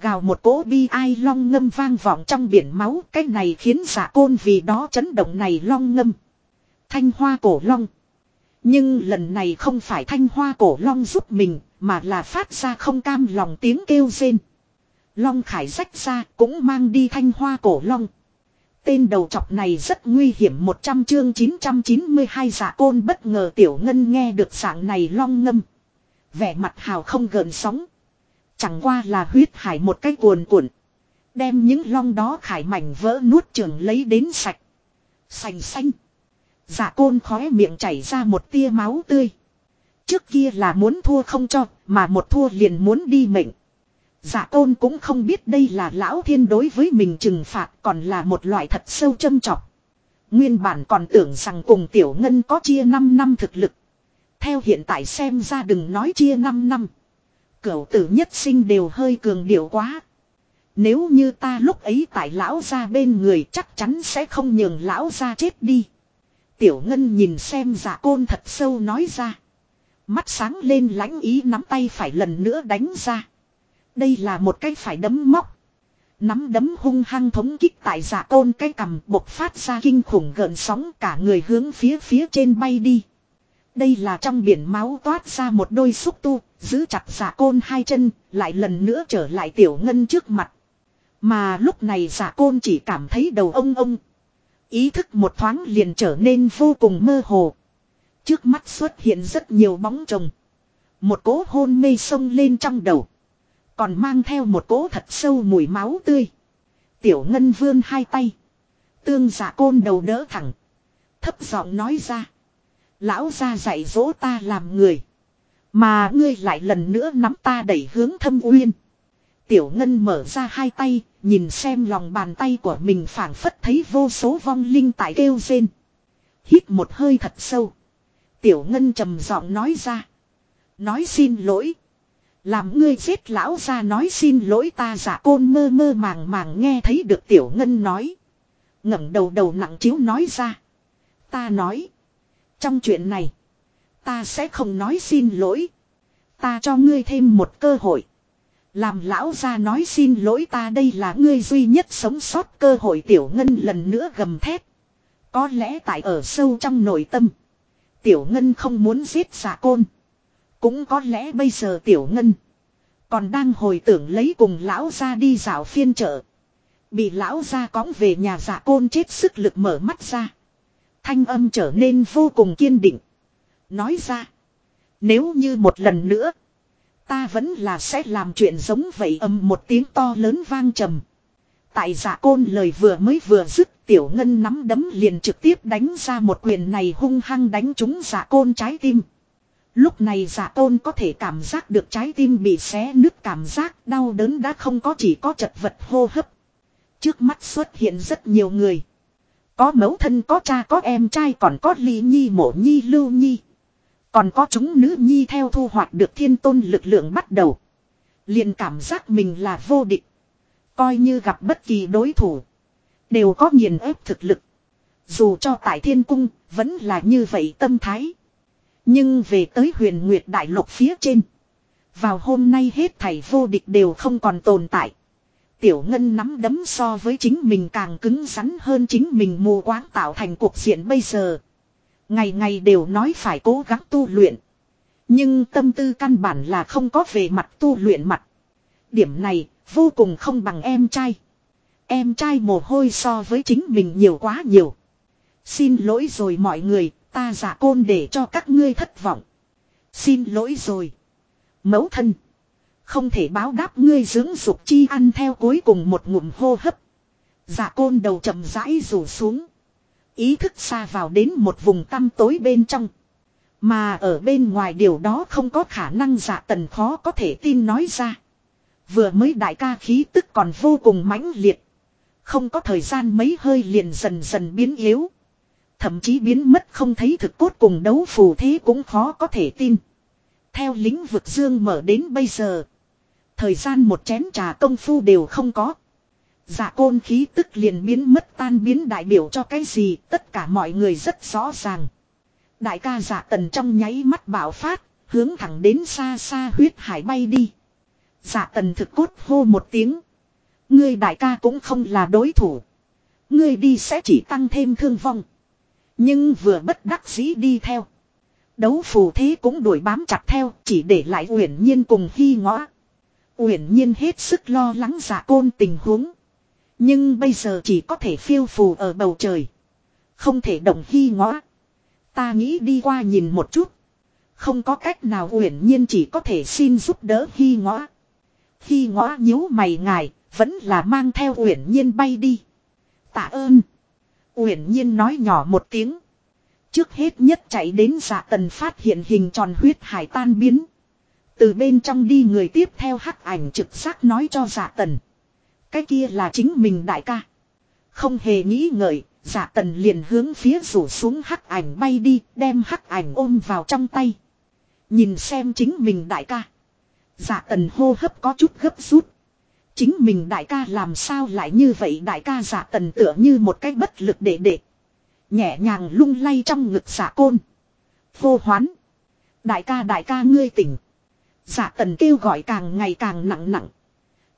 Gào một cỗ bi ai long ngâm vang vọng trong biển máu. Cái này khiến giả côn vì đó chấn động này long ngâm. Thanh hoa cổ long. Nhưng lần này không phải thanh hoa cổ long giúp mình. Mà là phát ra không cam lòng tiếng kêu rên. Long khải rách ra cũng mang đi thanh hoa cổ long. Tên đầu chọc này rất nguy hiểm 100 chương 992 giả côn bất ngờ tiểu ngân nghe được dạng này long ngâm. Vẻ mặt hào không gợn sóng. Chẳng qua là huyết hải một cái cuồn cuộn. Đem những long đó khải mảnh vỡ nuốt trường lấy đến sạch. Sành xanh. Giả côn khóe miệng chảy ra một tia máu tươi. Trước kia là muốn thua không cho, mà một thua liền muốn đi mệnh. Giả côn cũng không biết đây là lão thiên đối với mình trừng phạt còn là một loại thật sâu châm trọc. Nguyên bản còn tưởng rằng cùng tiểu ngân có chia 5 năm thực lực. Theo hiện tại xem ra đừng nói chia 5 năm. Cửu tử nhất sinh đều hơi cường điệu quá. Nếu như ta lúc ấy tại lão ra bên người chắc chắn sẽ không nhường lão ra chết đi. Tiểu ngân nhìn xem giả côn thật sâu nói ra. Mắt sáng lên lãnh ý nắm tay phải lần nữa đánh ra. Đây là một cái phải đấm móc. Nắm đấm hung hăng thống kích tại giả côn cái cầm bộc phát ra kinh khủng gợn sóng cả người hướng phía phía trên bay đi. Đây là trong biển máu toát ra một đôi xúc tu, giữ chặt giả côn hai chân, lại lần nữa trở lại tiểu ngân trước mặt. Mà lúc này giả côn chỉ cảm thấy đầu ông ông. Ý thức một thoáng liền trở nên vô cùng mơ hồ. Trước mắt xuất hiện rất nhiều bóng chồng. Một cỗ hôn mê sông lên trong đầu. Còn mang theo một cỗ thật sâu mùi máu tươi. Tiểu ngân vươn hai tay. Tương giả côn đầu đỡ thẳng. Thấp giọng nói ra. Lão ra dạy dỗ ta làm người. Mà ngươi lại lần nữa nắm ta đẩy hướng thâm uyên. Tiểu ngân mở ra hai tay, nhìn xem lòng bàn tay của mình phảng phất thấy vô số vong linh tại kêu rên. Hít một hơi thật sâu. Tiểu ngân trầm giọng nói ra. Nói xin lỗi. Làm ngươi giết lão ra nói xin lỗi ta giả côn mơ mơ màng màng nghe thấy được tiểu ngân nói. ngẩng đầu đầu nặng chiếu nói ra. Ta nói. Trong chuyện này. Ta sẽ không nói xin lỗi. Ta cho ngươi thêm một cơ hội. Làm lão ra nói xin lỗi ta đây là ngươi duy nhất sống sót cơ hội tiểu ngân lần nữa gầm thét. Có lẽ tại ở sâu trong nội tâm. Tiểu ngân không muốn giết giả côn. Cũng có lẽ bây giờ tiểu ngân. Còn đang hồi tưởng lấy cùng lão ra đi dạo phiên chợ. Bị lão ra cõng về nhà giả côn chết sức lực mở mắt ra. Thanh âm trở nên vô cùng kiên định. Nói ra. Nếu như một lần nữa. Ta vẫn là sẽ làm chuyện giống vậy âm một tiếng to lớn vang trầm. Tại giả côn lời vừa mới vừa dứt, tiểu ngân nắm đấm liền trực tiếp đánh ra một quyền này hung hăng đánh trúng giả côn trái tim. Lúc này dạ giả tôn có thể cảm giác được trái tim bị xé nứt, cảm giác đau đớn đã không có, chỉ có chật vật hô hấp. Trước mắt xuất hiện rất nhiều người. Có mẫu thân có cha có em trai còn có ly nhi mộ nhi lưu nhi. Còn có chúng nữ nhi theo thu hoạch được thiên tôn lực lượng bắt đầu. liền cảm giác mình là vô địch. Coi như gặp bất kỳ đối thủ. Đều có nghiền ép thực lực. Dù cho tại thiên cung, vẫn là như vậy tâm thái. Nhưng về tới huyền nguyệt đại lục phía trên. Vào hôm nay hết thảy vô địch đều không còn tồn tại. Tiểu Ngân nắm đấm so với chính mình càng cứng rắn hơn chính mình mù quáng tạo thành cuộc diện bây giờ. Ngày ngày đều nói phải cố gắng tu luyện. Nhưng tâm tư căn bản là không có về mặt tu luyện mặt. Điểm này vô cùng không bằng em trai. Em trai mồ hôi so với chính mình nhiều quá nhiều. Xin lỗi rồi mọi người, Ta giả côn để cho các ngươi thất vọng. Xin lỗi rồi. Mẫu thân. Không thể báo đáp ngươi dưỡng dục chi ăn theo cuối cùng một ngụm hô hấp. Giả côn đầu chậm rãi rủ xuống. Ý thức xa vào đến một vùng tăm tối bên trong. Mà ở bên ngoài điều đó không có khả năng giả tần khó có thể tin nói ra. Vừa mới đại ca khí tức còn vô cùng mãnh liệt. Không có thời gian mấy hơi liền dần dần biến yếu. Thậm chí biến mất không thấy thực cốt cùng đấu phù thế cũng khó có thể tin. Theo lĩnh vực dương mở đến bây giờ. Thời gian một chén trà công phu đều không có. Dạ côn khí tức liền biến mất tan biến đại biểu cho cái gì tất cả mọi người rất rõ ràng. Đại ca giả tần trong nháy mắt bạo phát, hướng thẳng đến xa xa huyết hải bay đi. Giả tần thực cốt hô một tiếng. Ngươi đại ca cũng không là đối thủ. Ngươi đi sẽ chỉ tăng thêm thương vong. Nhưng vừa bất đắc dĩ đi theo. Đấu phù thế cũng đuổi bám chặt theo chỉ để lại uyển nhiên cùng hy ngõ. Uyển nhiên hết sức lo lắng giả côn tình huống. Nhưng bây giờ chỉ có thể phiêu phù ở bầu trời. Không thể động hy ngõ. Ta nghĩ đi qua nhìn một chút. Không có cách nào uyển nhiên chỉ có thể xin giúp đỡ hy ngõ. Hy ngõ nhíu mày ngài, vẫn là mang theo uyển nhiên bay đi. Tạ ơn. Uyển nhiên nói nhỏ một tiếng. Trước hết nhất chạy đến dạ tần phát hiện hình tròn huyết hải tan biến. Từ bên trong đi người tiếp theo hắc ảnh trực giác nói cho giả tần. Cái kia là chính mình đại ca. Không hề nghĩ ngợi, giả tần liền hướng phía rủ xuống hắc ảnh bay đi, đem hắc ảnh ôm vào trong tay. Nhìn xem chính mình đại ca. giả tần hô hấp có chút gấp rút. Chính mình đại ca làm sao lại như vậy đại ca giả tần tựa như một cái bất lực để để. Nhẹ nhàng lung lay trong ngực giả côn. Vô hoán. Đại ca đại ca ngươi tỉnh. Giả tần kêu gọi càng ngày càng nặng nặng.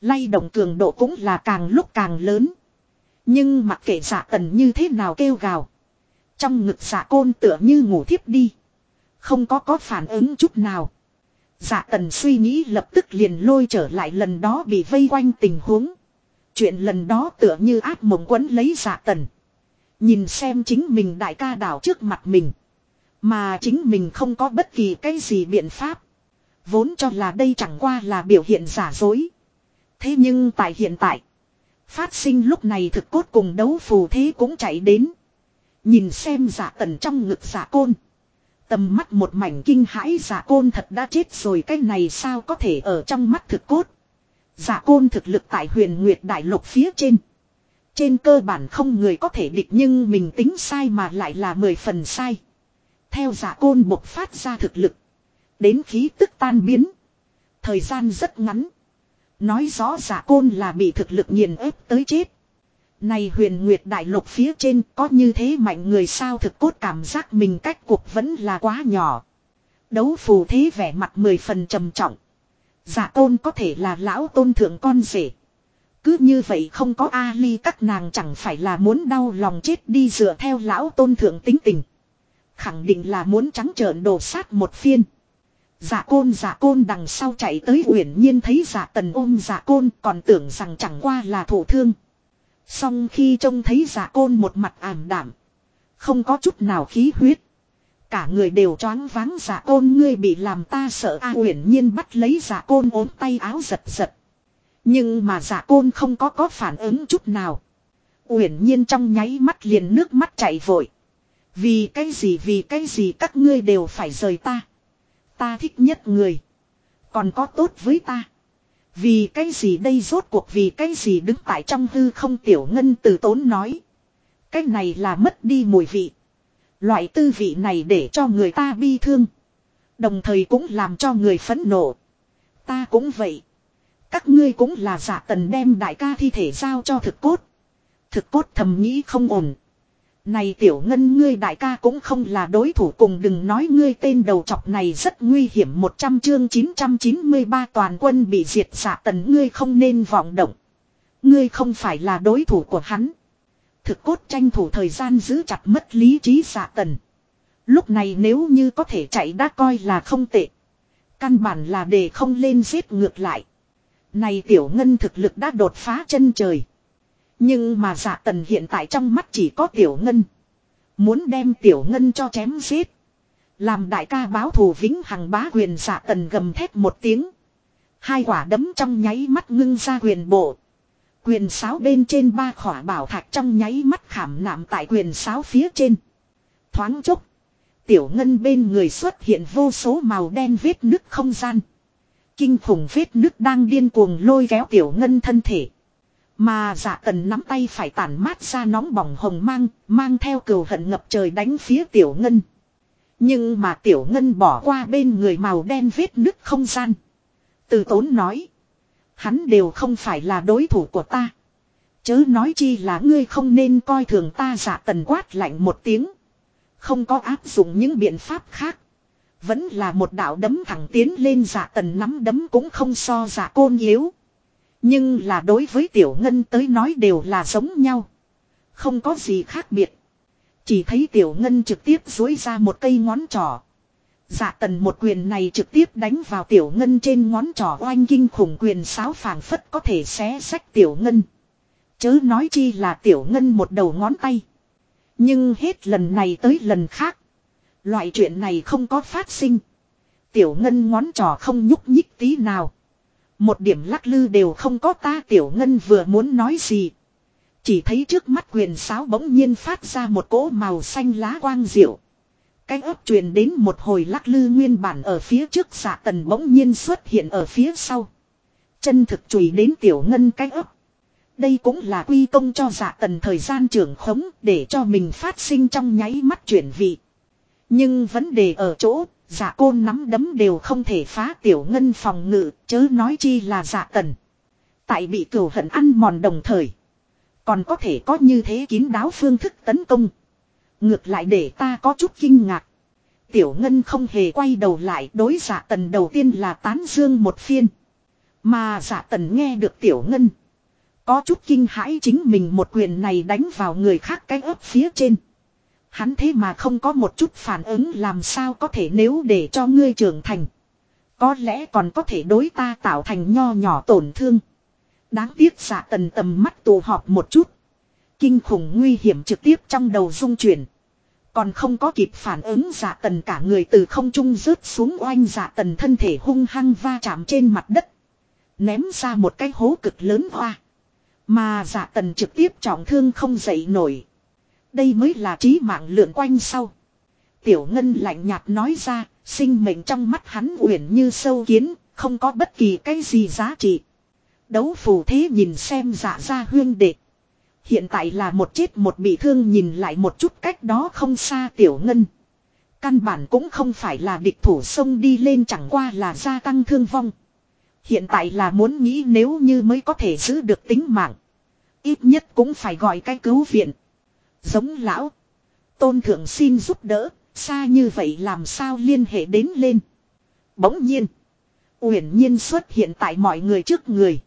Lay động cường độ cũng là càng lúc càng lớn. Nhưng mặc kệ giả tần như thế nào kêu gào. Trong ngực giả côn tựa như ngủ thiếp đi. Không có có phản ứng chút nào. Giả tần suy nghĩ lập tức liền lôi trở lại lần đó bị vây quanh tình huống. Chuyện lần đó tựa như áp mộng quấn lấy giả tần. Nhìn xem chính mình đại ca đảo trước mặt mình. Mà chính mình không có bất kỳ cái gì biện pháp. Vốn cho là đây chẳng qua là biểu hiện giả dối. Thế nhưng tại hiện tại. Phát sinh lúc này thực cốt cùng đấu phù thế cũng chạy đến. Nhìn xem giả tần trong ngực giả côn. Tầm mắt một mảnh kinh hãi giả côn thật đã chết rồi, cái này sao có thể ở trong mắt thực cốt. Giả côn thực lực tại huyền nguyệt đại lục phía trên. Trên cơ bản không người có thể địch nhưng mình tính sai mà lại là mười phần sai. Theo giả côn bộc phát ra thực lực. Đến khí tức tan biến. Thời gian rất ngắn. Nói rõ giả côn là bị thực lực nghiền ép tới chết. Này huyền nguyệt đại lục phía trên có như thế mạnh người sao thực cốt cảm giác mình cách cuộc vẫn là quá nhỏ. Đấu phù thế vẻ mặt mười phần trầm trọng. Dạ giả tôn có thể là lão tôn thượng con rể. Cứ như vậy không có a ly các nàng chẳng phải là muốn đau lòng chết đi dựa theo lão tôn thượng tính tình. Khẳng định là muốn trắng trợn đổ sát một phiên. Dạ côn dạ côn đằng sau chạy tới uyển nhiên thấy dạ tần ôm dạ côn, còn tưởng rằng chẳng qua là thổ thương. Xong khi trông thấy dạ côn một mặt ảm đảm. Không có chút nào khí huyết. Cả người đều choáng váng dạ côn, ngươi bị làm ta sợ a uyển nhiên bắt lấy dạ côn ốm tay áo giật giật. Nhưng mà dạ côn không có có phản ứng chút nào. Uyển nhiên trong nháy mắt liền nước mắt chảy vội. Vì cái gì, vì cái gì các ngươi đều phải rời ta. Ta thích nhất người. Còn có tốt với ta. Vì cái gì đây rốt cuộc vì cái gì đứng tại trong hư không tiểu ngân từ tốn nói. Cái này là mất đi mùi vị. Loại tư vị này để cho người ta bi thương. Đồng thời cũng làm cho người phẫn nộ. Ta cũng vậy. Các ngươi cũng là giả tần đem đại ca thi thể giao cho thực cốt. Thực cốt thầm nghĩ không ổn. Này tiểu ngân ngươi đại ca cũng không là đối thủ cùng đừng nói ngươi tên đầu chọc này rất nguy hiểm 100 chương 993 toàn quân bị diệt xạ tần ngươi không nên vọng động. Ngươi không phải là đối thủ của hắn. Thực cốt tranh thủ thời gian giữ chặt mất lý trí xạ tần. Lúc này nếu như có thể chạy đã coi là không tệ. Căn bản là để không lên giết ngược lại. Này tiểu ngân thực lực đã đột phá chân trời. Nhưng mà giả tần hiện tại trong mắt chỉ có tiểu ngân. Muốn đem tiểu ngân cho chém giết. Làm đại ca báo thù vĩnh hằng bá quyền giả tần gầm thét một tiếng. Hai quả đấm trong nháy mắt ngưng ra quyền bộ. Quyền sáo bên trên ba khỏa bảo thạch trong nháy mắt khảm nạm tại quyền sáo phía trên. Thoáng chốc. Tiểu ngân bên người xuất hiện vô số màu đen vết nứt không gian. Kinh khủng vết nứt đang điên cuồng lôi kéo tiểu ngân thân thể. Mà giả tần nắm tay phải tản mát ra nóng bỏng hồng mang, mang theo cừu hận ngập trời đánh phía tiểu ngân. Nhưng mà tiểu ngân bỏ qua bên người màu đen vết nứt không gian. Từ tốn nói. Hắn đều không phải là đối thủ của ta. Chớ nói chi là ngươi không nên coi thường ta giả tần quát lạnh một tiếng. Không có áp dụng những biện pháp khác. Vẫn là một đạo đấm thẳng tiến lên giả tần nắm đấm cũng không so giả côn yếu. Nhưng là đối với tiểu ngân tới nói đều là giống nhau. Không có gì khác biệt. Chỉ thấy tiểu ngân trực tiếp dối ra một cây ngón trỏ. Dạ tần một quyền này trực tiếp đánh vào tiểu ngân trên ngón trỏ oanh kinh khủng quyền sáo phảng phất có thể xé sách tiểu ngân. Chớ nói chi là tiểu ngân một đầu ngón tay. Nhưng hết lần này tới lần khác. Loại chuyện này không có phát sinh. Tiểu ngân ngón trỏ không nhúc nhích tí nào. Một điểm lắc lư đều không có ta tiểu ngân vừa muốn nói gì. Chỉ thấy trước mắt quyền sáo bỗng nhiên phát ra một cỗ màu xanh lá quang diệu. Cái ấp truyền đến một hồi lắc lư nguyên bản ở phía trước xạ tần bỗng nhiên xuất hiện ở phía sau. Chân thực chùi đến tiểu ngân cái ấp. Đây cũng là quy công cho dạ tần thời gian trưởng khống để cho mình phát sinh trong nháy mắt chuyển vị. Nhưng vấn đề ở chỗ, dạ côn nắm đấm đều không thể phá tiểu ngân phòng ngự, chớ nói chi là dạ tần. Tại bị cửu hận ăn mòn đồng thời. Còn có thể có như thế kín đáo phương thức tấn công. Ngược lại để ta có chút kinh ngạc. Tiểu Ngân không hề quay đầu lại đối giả tần đầu tiên là tán dương một phiên. Mà giả tần nghe được Tiểu Ngân. Có chút kinh hãi chính mình một quyền này đánh vào người khác cái ấp phía trên. Hắn thế mà không có một chút phản ứng làm sao có thể nếu để cho ngươi trưởng thành. Có lẽ còn có thể đối ta tạo thành nho nhỏ tổn thương. Đáng tiếc giả tần tầm mắt tù họp một chút. Kinh khủng nguy hiểm trực tiếp trong đầu dung chuyển. Còn không có kịp phản ứng giả tần cả người từ không trung rớt xuống oanh giả tần thân thể hung hăng va chạm trên mặt đất. Ném ra một cái hố cực lớn hoa. Mà giả tần trực tiếp trọng thương không dậy nổi. Đây mới là trí mạng lượn quanh sau. Tiểu Ngân lạnh nhạt nói ra, sinh mệnh trong mắt hắn uyển như sâu kiến, không có bất kỳ cái gì giá trị. Đấu phù thế nhìn xem dạ ra huyên đệ. Hiện tại là một chết một bị thương nhìn lại một chút cách đó không xa tiểu ngân. Căn bản cũng không phải là địch thủ sông đi lên chẳng qua là gia tăng thương vong. Hiện tại là muốn nghĩ nếu như mới có thể giữ được tính mạng. Ít nhất cũng phải gọi cái cứu viện. Giống lão. Tôn thượng xin giúp đỡ. Xa như vậy làm sao liên hệ đến lên. Bỗng nhiên. Uyển nhiên xuất hiện tại mọi người trước người.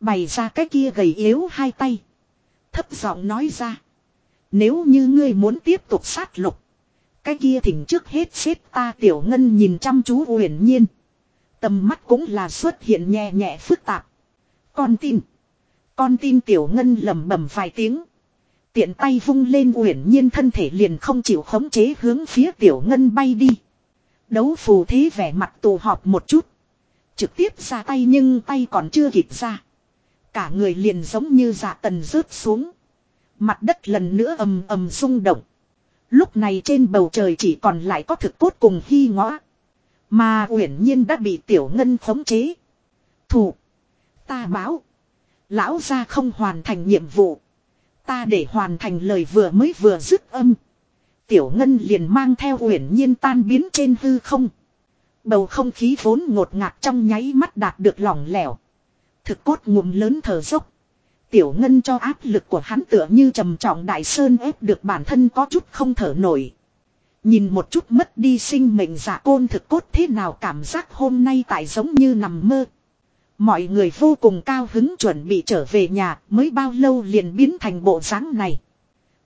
Bày ra cái kia gầy yếu hai tay. Thấp giọng nói ra. Nếu như ngươi muốn tiếp tục sát lục. Cái kia thỉnh trước hết xếp ta tiểu ngân nhìn chăm chú uyển nhiên. Tầm mắt cũng là xuất hiện nhẹ nhẹ phức tạp. Con tin. Con tin tiểu ngân lẩm bẩm vài tiếng. Tiện tay vung lên uyển nhiên thân thể liền không chịu khống chế hướng phía tiểu ngân bay đi. Đấu phù thế vẻ mặt tù họp một chút. Trực tiếp ra tay nhưng tay còn chưa kịp ra. Cả người liền giống như dạ tần rớt xuống. Mặt đất lần nữa ầm ầm rung động. Lúc này trên bầu trời chỉ còn lại có thực cốt cùng hy ngõ. Mà uyển nhiên đã bị tiểu ngân khống chế. Thủ. Ta báo. Lão gia không hoàn thành nhiệm vụ. Ta để hoàn thành lời vừa mới vừa dứt âm. Tiểu ngân liền mang theo uyển nhiên tan biến trên hư không. Bầu không khí vốn ngột ngạt trong nháy mắt đạt được lỏng lẻo. Thực cốt ngụm lớn thở dốc. Tiểu ngân cho áp lực của hắn tựa như trầm trọng đại sơn ép được bản thân có chút không thở nổi. Nhìn một chút mất đi sinh mệnh giả côn thực cốt thế nào cảm giác hôm nay tại giống như nằm mơ. Mọi người vô cùng cao hứng chuẩn bị trở về nhà mới bao lâu liền biến thành bộ dáng này.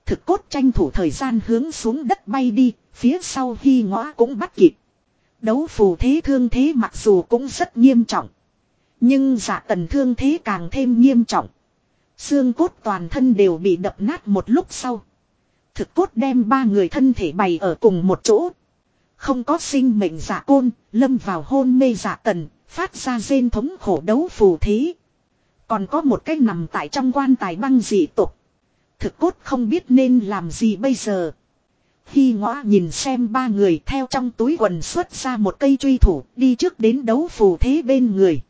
Thực cốt tranh thủ thời gian hướng xuống đất bay đi, phía sau hy ngõ cũng bắt kịp. Đấu phù thế thương thế mặc dù cũng rất nghiêm trọng. Nhưng giả tần thương thế càng thêm nghiêm trọng. Xương cốt toàn thân đều bị đập nát một lúc sau. Thực cốt đem ba người thân thể bày ở cùng một chỗ. Không có sinh mệnh giả côn, lâm vào hôn mê giả tần, phát ra rên thống khổ đấu phù thế. Còn có một cái nằm tại trong quan tài băng dị tục. Thực cốt không biết nên làm gì bây giờ. Khi ngõ nhìn xem ba người theo trong túi quần xuất ra một cây truy thủ đi trước đến đấu phù thế bên người.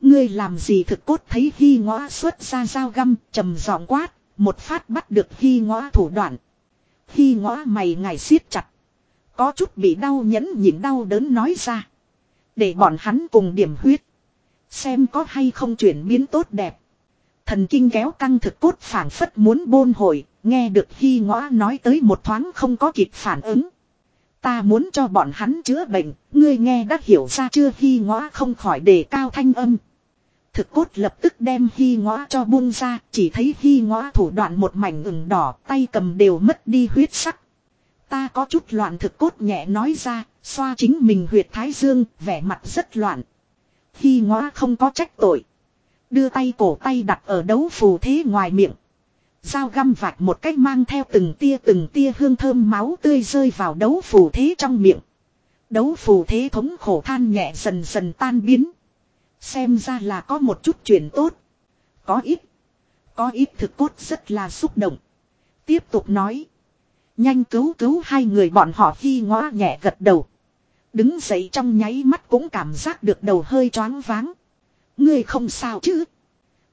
Ngươi làm gì thực cốt thấy hy ngõ xuất ra dao găm trầm giọng quát, một phát bắt được hy ngõ thủ đoạn. Hy ngõ mày ngài siết chặt. Có chút bị đau nhẫn nhịn đau đớn nói ra. Để bọn hắn cùng điểm huyết. Xem có hay không chuyển biến tốt đẹp. Thần kinh kéo căng thực cốt phản phất muốn bôn hồi, Nghe được Hy ngõ nói tới một thoáng không có kịp phản ứng. Ta muốn cho bọn hắn chữa bệnh, ngươi nghe đã hiểu ra chưa Hy ngõ không khỏi đề cao thanh âm. Thực cốt lập tức đem Hy ngõ cho buông ra, chỉ thấy Hy ngõ thủ đoạn một mảnh ửng đỏ, tay cầm đều mất đi huyết sắc. Ta có chút loạn thực cốt nhẹ nói ra, xoa chính mình huyệt thái dương, vẻ mặt rất loạn. khi ngõ không có trách tội. Đưa tay cổ tay đặt ở đấu phù thế ngoài miệng. Dao găm vạch một cách mang theo từng tia từng tia hương thơm máu tươi rơi vào đấu phù thế trong miệng. Đấu phù thế thống khổ than nhẹ dần dần tan biến. Xem ra là có một chút chuyện tốt. Có ít. Có ít thực cốt rất là xúc động. Tiếp tục nói. Nhanh cứu cứu hai người bọn họ khi ngõ nhẹ gật đầu. Đứng dậy trong nháy mắt cũng cảm giác được đầu hơi choáng váng. Ngươi không sao chứ?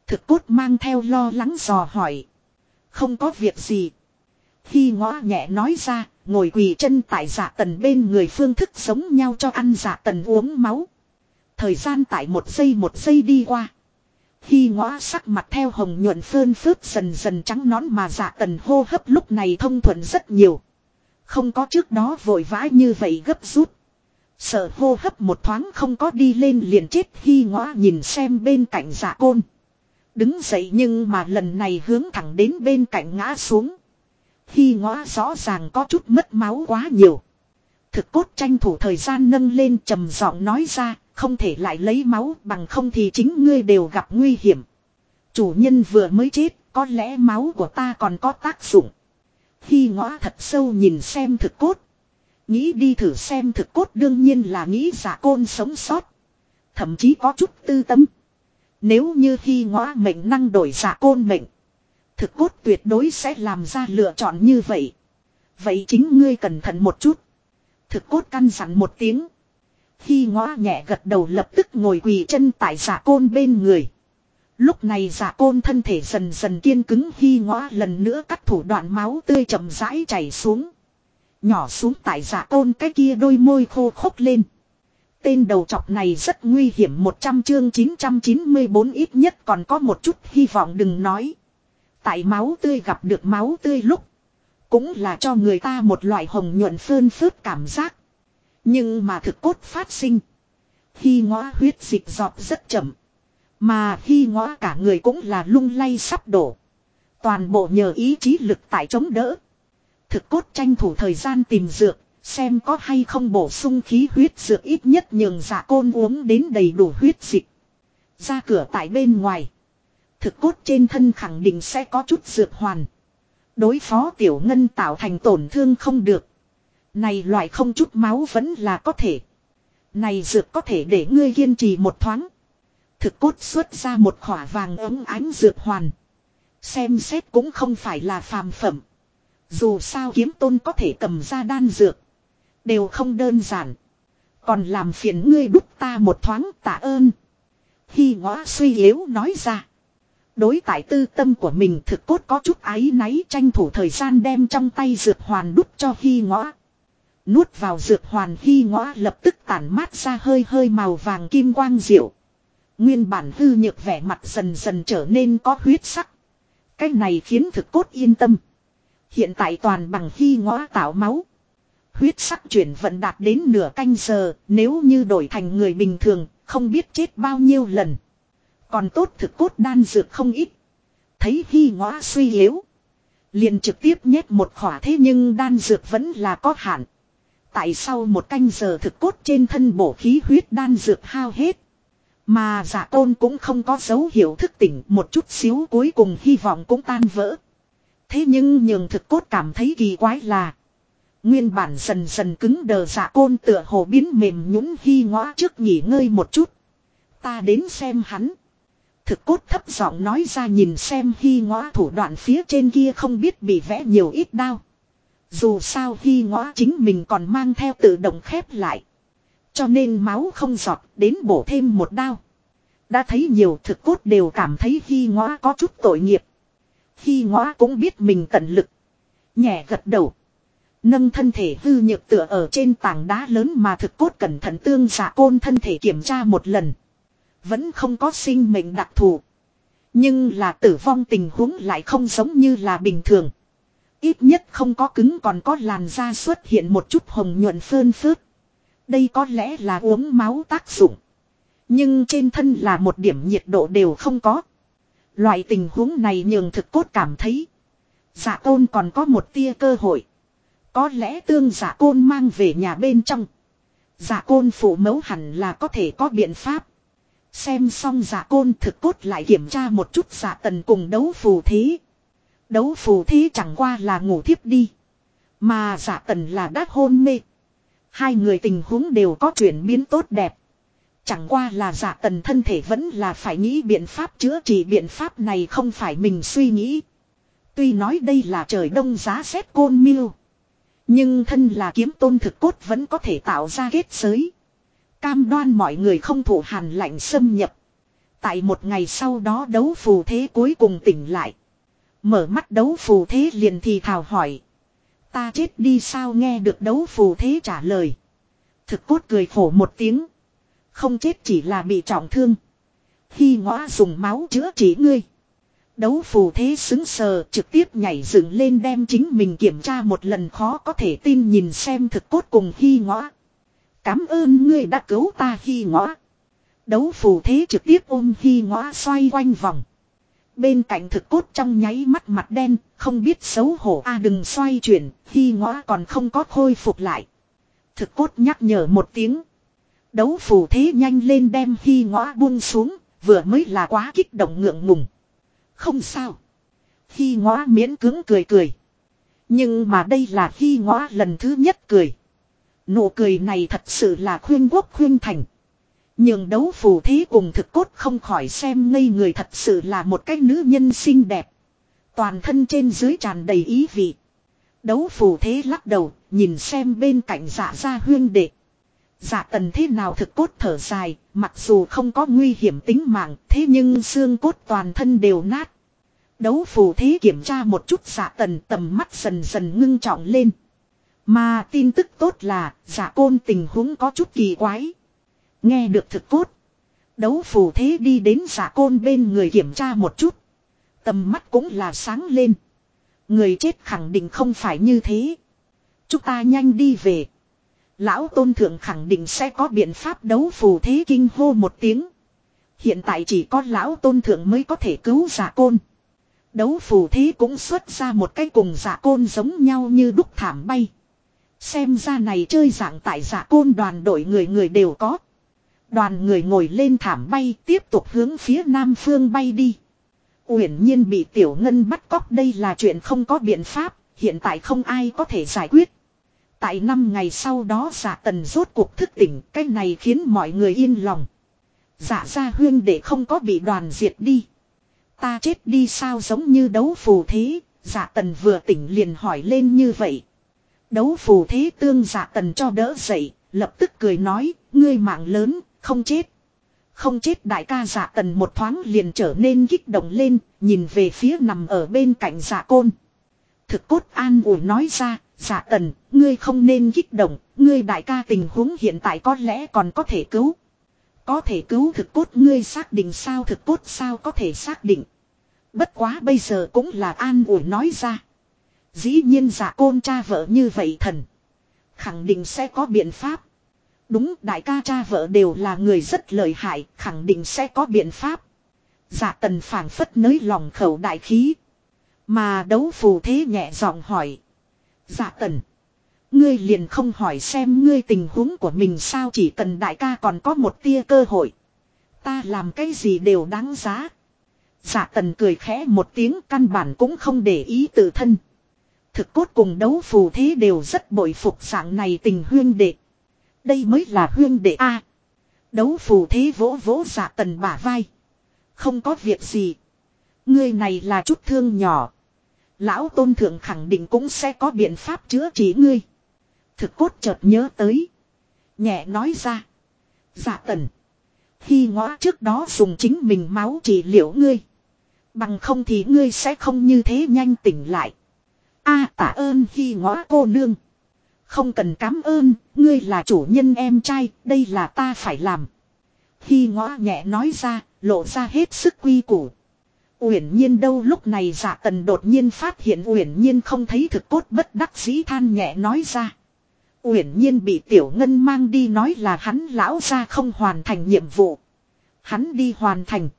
Thực cốt mang theo lo lắng dò hỏi. Không có việc gì. Khi ngõ nhẹ nói ra, ngồi quỳ chân tại dạ tần bên người phương thức sống nhau cho ăn dạ tần uống máu. Thời gian tại một giây một giây đi qua. Khi ngõ sắc mặt theo hồng nhuận phơn phớt dần dần trắng nón mà dạ tần hô hấp lúc này thông thuận rất nhiều. Không có trước đó vội vã như vậy gấp rút. Sợ hô hấp một thoáng không có đi lên liền chết khi ngõ nhìn xem bên cạnh dạ côn. Đứng dậy nhưng mà lần này hướng thẳng đến bên cạnh ngã xuống. Khi ngõ rõ ràng có chút mất máu quá nhiều. Thực cốt tranh thủ thời gian nâng lên trầm giọng nói ra, không thể lại lấy máu bằng không thì chính ngươi đều gặp nguy hiểm. Chủ nhân vừa mới chết, có lẽ máu của ta còn có tác dụng. Khi ngõ thật sâu nhìn xem thực cốt. Nghĩ đi thử xem thực cốt đương nhiên là nghĩ giả côn sống sót. Thậm chí có chút tư tâm. Nếu như khi ngõ mệnh năng đổi giả côn mệnh. Thực cốt tuyệt đối sẽ làm ra lựa chọn như vậy. Vậy chính ngươi cẩn thận một chút. Thực cốt căn dặn một tiếng. Khi ngõ nhẹ gật đầu lập tức ngồi quỳ chân tại giả côn bên người. Lúc này giả côn thân thể dần dần kiên cứng khi ngõ lần nữa cắt thủ đoạn máu tươi chậm rãi chảy xuống. Nhỏ xuống tại dạ giả côn cái kia đôi môi khô khốc lên. Tên đầu chọc này rất nguy hiểm 100 chương 994 ít nhất còn có một chút hy vọng đừng nói. Tại máu tươi gặp được máu tươi lúc. Cũng là cho người ta một loại hồng nhuận phơn phớt cảm giác. Nhưng mà thực cốt phát sinh. Khi ngõ huyết dịch giọt rất chậm. Mà khi ngõ cả người cũng là lung lay sắp đổ. Toàn bộ nhờ ý chí lực tại chống đỡ. Thực cốt tranh thủ thời gian tìm dược, xem có hay không bổ sung khí huyết dược ít nhất nhường dạ côn uống đến đầy đủ huyết dịch. Ra cửa tại bên ngoài. Thực cốt trên thân khẳng định sẽ có chút dược hoàn. Đối phó tiểu ngân tạo thành tổn thương không được. Này loại không chút máu vẫn là có thể. Này dược có thể để ngươi kiên trì một thoáng. Thực cốt xuất ra một khỏa vàng ấm ánh dược hoàn. Xem xét cũng không phải là phàm phẩm. Dù sao kiếm tôn có thể cầm ra đan dược. Đều không đơn giản. Còn làm phiền ngươi đúc ta một thoáng tạ ơn. Khi ngõ suy yếu nói ra. Đối tại tư tâm của mình thực cốt có chút áy náy tranh thủ thời gian đem trong tay dược hoàn đúc cho khi ngõ. Nuốt vào dược hoàn khi ngõ lập tức tản mát ra hơi hơi màu vàng kim quang diệu. Nguyên bản hư nhược vẻ mặt dần dần trở nên có huyết sắc. Cái này khiến thực cốt yên tâm. Hiện tại toàn bằng khi ngõ tạo máu. Huyết sắc chuyển vận đạt đến nửa canh giờ, nếu như đổi thành người bình thường, không biết chết bao nhiêu lần. Còn tốt thực cốt đan dược không ít. Thấy khi ngõ suy yếu. Liền trực tiếp nhét một khỏa thế nhưng đan dược vẫn là có hạn. Tại sao một canh giờ thực cốt trên thân bổ khí huyết đan dược hao hết. Mà giả tôn cũng không có dấu hiệu thức tỉnh một chút xíu cuối cùng hy vọng cũng tan vỡ. Thế nhưng nhường thực cốt cảm thấy kỳ quái là. Nguyên bản dần dần cứng đờ dạ côn tựa hồ biến mềm nhũng hy ngõ trước nghỉ ngơi một chút. Ta đến xem hắn. Thực cốt thấp giọng nói ra nhìn xem hy ngõ thủ đoạn phía trên kia không biết bị vẽ nhiều ít đau. Dù sao hy ngõ chính mình còn mang theo tự động khép lại. Cho nên máu không giọt, đến bổ thêm một đao. Đã thấy nhiều thực cốt đều cảm thấy hy ngõ có chút tội nghiệp. Khi ngõ cũng biết mình tận lực. Nhẹ gật đầu. Nâng thân thể hư nhược tựa ở trên tảng đá lớn mà thực cốt cẩn thận tương giả côn thân thể kiểm tra một lần. Vẫn không có sinh mệnh đặc thù. Nhưng là tử vong tình huống lại không giống như là bình thường. Ít nhất không có cứng còn có làn da xuất hiện một chút hồng nhuận phơn phớt. Đây có lẽ là uống máu tác dụng. Nhưng trên thân là một điểm nhiệt độ đều không có. Loại tình huống này nhường thực cốt cảm thấy. Giả côn còn có một tia cơ hội. Có lẽ tương giả côn mang về nhà bên trong. Giả côn phụ mẫu hẳn là có thể có biện pháp. Xem xong giả côn thực cốt lại kiểm tra một chút giả tần cùng đấu phù thí. Đấu phù thí chẳng qua là ngủ thiếp đi. Mà giả tần là đắc hôn mê. Hai người tình huống đều có chuyển biến tốt đẹp. Chẳng qua là giả tần thân thể vẫn là phải nghĩ biện pháp chữa trị biện pháp này không phải mình suy nghĩ. Tuy nói đây là trời đông giá rét côn miêu. Nhưng thân là kiếm tôn thực cốt vẫn có thể tạo ra kết giới. Cam đoan mọi người không thủ hàn lạnh xâm nhập. Tại một ngày sau đó đấu phù thế cuối cùng tỉnh lại. Mở mắt đấu phù thế liền thì thào hỏi. Ta chết đi sao nghe được đấu phù thế trả lời. Thực cốt cười khổ một tiếng. Không chết chỉ là bị trọng thương. Khi ngõ dùng máu chữa trị ngươi. Đấu phù thế xứng sờ trực tiếp nhảy dựng lên đem chính mình kiểm tra một lần khó có thể tin nhìn xem thực cốt cùng khi ngõ. Cảm ơn ngươi đã cứu ta khi ngõ. Đấu phù thế trực tiếp ôm khi ngõ xoay quanh vòng. Bên cạnh thực cốt trong nháy mắt mặt đen, không biết xấu hổ a à, đừng xoay chuyển, khi ngõ còn không có khôi phục lại. Thực cốt nhắc nhở một tiếng. Đấu phù thế nhanh lên đem khi ngõ buông xuống, vừa mới là quá kích động ngượng ngùng. Không sao. Khi ngõ miễn cứng cười cười. Nhưng mà đây là khi ngõ lần thứ nhất cười. Nụ cười này thật sự là khuyên quốc khuyên thành. Nhưng đấu phù thế cùng thực cốt không khỏi xem ngây người thật sự là một cái nữ nhân xinh đẹp. Toàn thân trên dưới tràn đầy ý vị. Đấu phù thế lắc đầu, nhìn xem bên cạnh dạ gia huyên đệ. Dạ tần thế nào thực cốt thở dài, mặc dù không có nguy hiểm tính mạng, thế nhưng xương cốt toàn thân đều nát. Đấu phù thế kiểm tra một chút dạ tần tầm mắt dần dần ngưng trọng lên. Mà tin tức tốt là, dạ côn tình huống có chút kỳ quái. Nghe được thực cốt. Đấu phù thế đi đến giả côn bên người kiểm tra một chút. Tầm mắt cũng là sáng lên. Người chết khẳng định không phải như thế. Chúng ta nhanh đi về. Lão tôn thượng khẳng định sẽ có biện pháp đấu phù thế kinh hô một tiếng. Hiện tại chỉ có lão tôn thượng mới có thể cứu giả côn. Đấu phù thế cũng xuất ra một cái cùng giả côn giống nhau như đúc thảm bay. Xem ra này chơi dạng tại giả côn đoàn đội người người đều có. Đoàn người ngồi lên thảm bay tiếp tục hướng phía nam phương bay đi. Uyển nhiên bị tiểu ngân bắt cóc đây là chuyện không có biện pháp, hiện tại không ai có thể giải quyết. Tại năm ngày sau đó giả tần rốt cuộc thức tỉnh, cái này khiến mọi người yên lòng. Giả gia huyên để không có bị đoàn diệt đi. Ta chết đi sao giống như đấu phù thế, giả tần vừa tỉnh liền hỏi lên như vậy. Đấu phù thế tương giả tần cho đỡ dậy, lập tức cười nói, ngươi mạng lớn, không chết. Không chết đại ca giả tần một thoáng liền trở nên kích động lên, nhìn về phía nằm ở bên cạnh giả côn. Thực cốt an ủi nói ra, Dạ tần, ngươi không nên kích động, ngươi đại ca tình huống hiện tại có lẽ còn có thể cứu. Có thể cứu thực cốt ngươi xác định sao thực cốt sao có thể xác định. Bất quá bây giờ cũng là an ủi nói ra. Dĩ nhiên giả côn cha vợ như vậy thần. Khẳng định sẽ có biện pháp. Đúng đại ca cha vợ đều là người rất lợi hại, khẳng định sẽ có biện pháp. Dạ tần phảng phất nới lòng khẩu đại khí. Mà đấu phù thế nhẹ giọng hỏi. Dạ tần. Ngươi liền không hỏi xem ngươi tình huống của mình sao, chỉ cần đại ca còn có một tia cơ hội. Ta làm cái gì đều đáng giá. Dạ tần cười khẽ một tiếng, căn bản cũng không để ý tự thân. Thực cốt cùng đấu phù thế đều rất bội phục dạng này tình huyên đệ. Đây mới là huyên đệ A. Đấu phù thế vỗ vỗ dạ tần bả vai. Không có việc gì. Ngươi này là chút thương nhỏ. Lão tôn thượng khẳng định cũng sẽ có biện pháp chữa trị ngươi. Thực cốt chợt nhớ tới. Nhẹ nói ra. Dạ tần. Khi ngõ trước đó dùng chính mình máu trị liệu ngươi. Bằng không thì ngươi sẽ không như thế nhanh tỉnh lại. A tạ ơn khi ngõ cô nương. Không cần cảm ơn, ngươi là chủ nhân em trai, đây là ta phải làm. Khi ngõ nhẹ nói ra, lộ ra hết sức quy củ. Uyển Nhiên đâu lúc này Dạ Tần đột nhiên phát hiện Uyển Nhiên không thấy thực cốt bất đắc dĩ than nhẹ nói ra. Uyển Nhiên bị Tiểu Ngân mang đi nói là hắn lão gia không hoàn thành nhiệm vụ. Hắn đi hoàn thành.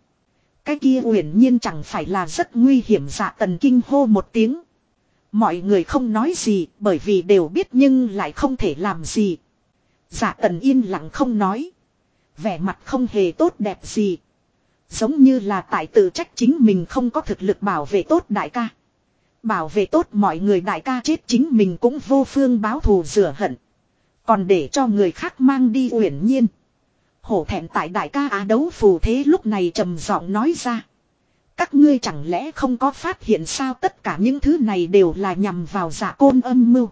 Cái kia Uyển Nhiên chẳng phải là rất nguy hiểm Dạ Tần kinh hô một tiếng. Mọi người không nói gì, bởi vì đều biết nhưng lại không thể làm gì. Dạ Tần yên lặng không nói. Vẻ mặt không hề tốt đẹp gì. Giống như là tại tự trách chính mình không có thực lực bảo vệ tốt đại ca. Bảo vệ tốt mọi người đại ca chết chính mình cũng vô phương báo thù rửa hận. Còn để cho người khác mang đi uyển nhiên. Hổ thẹn tại đại ca á đấu phù thế lúc này trầm giọng nói ra. Các ngươi chẳng lẽ không có phát hiện sao tất cả những thứ này đều là nhằm vào giả côn âm mưu.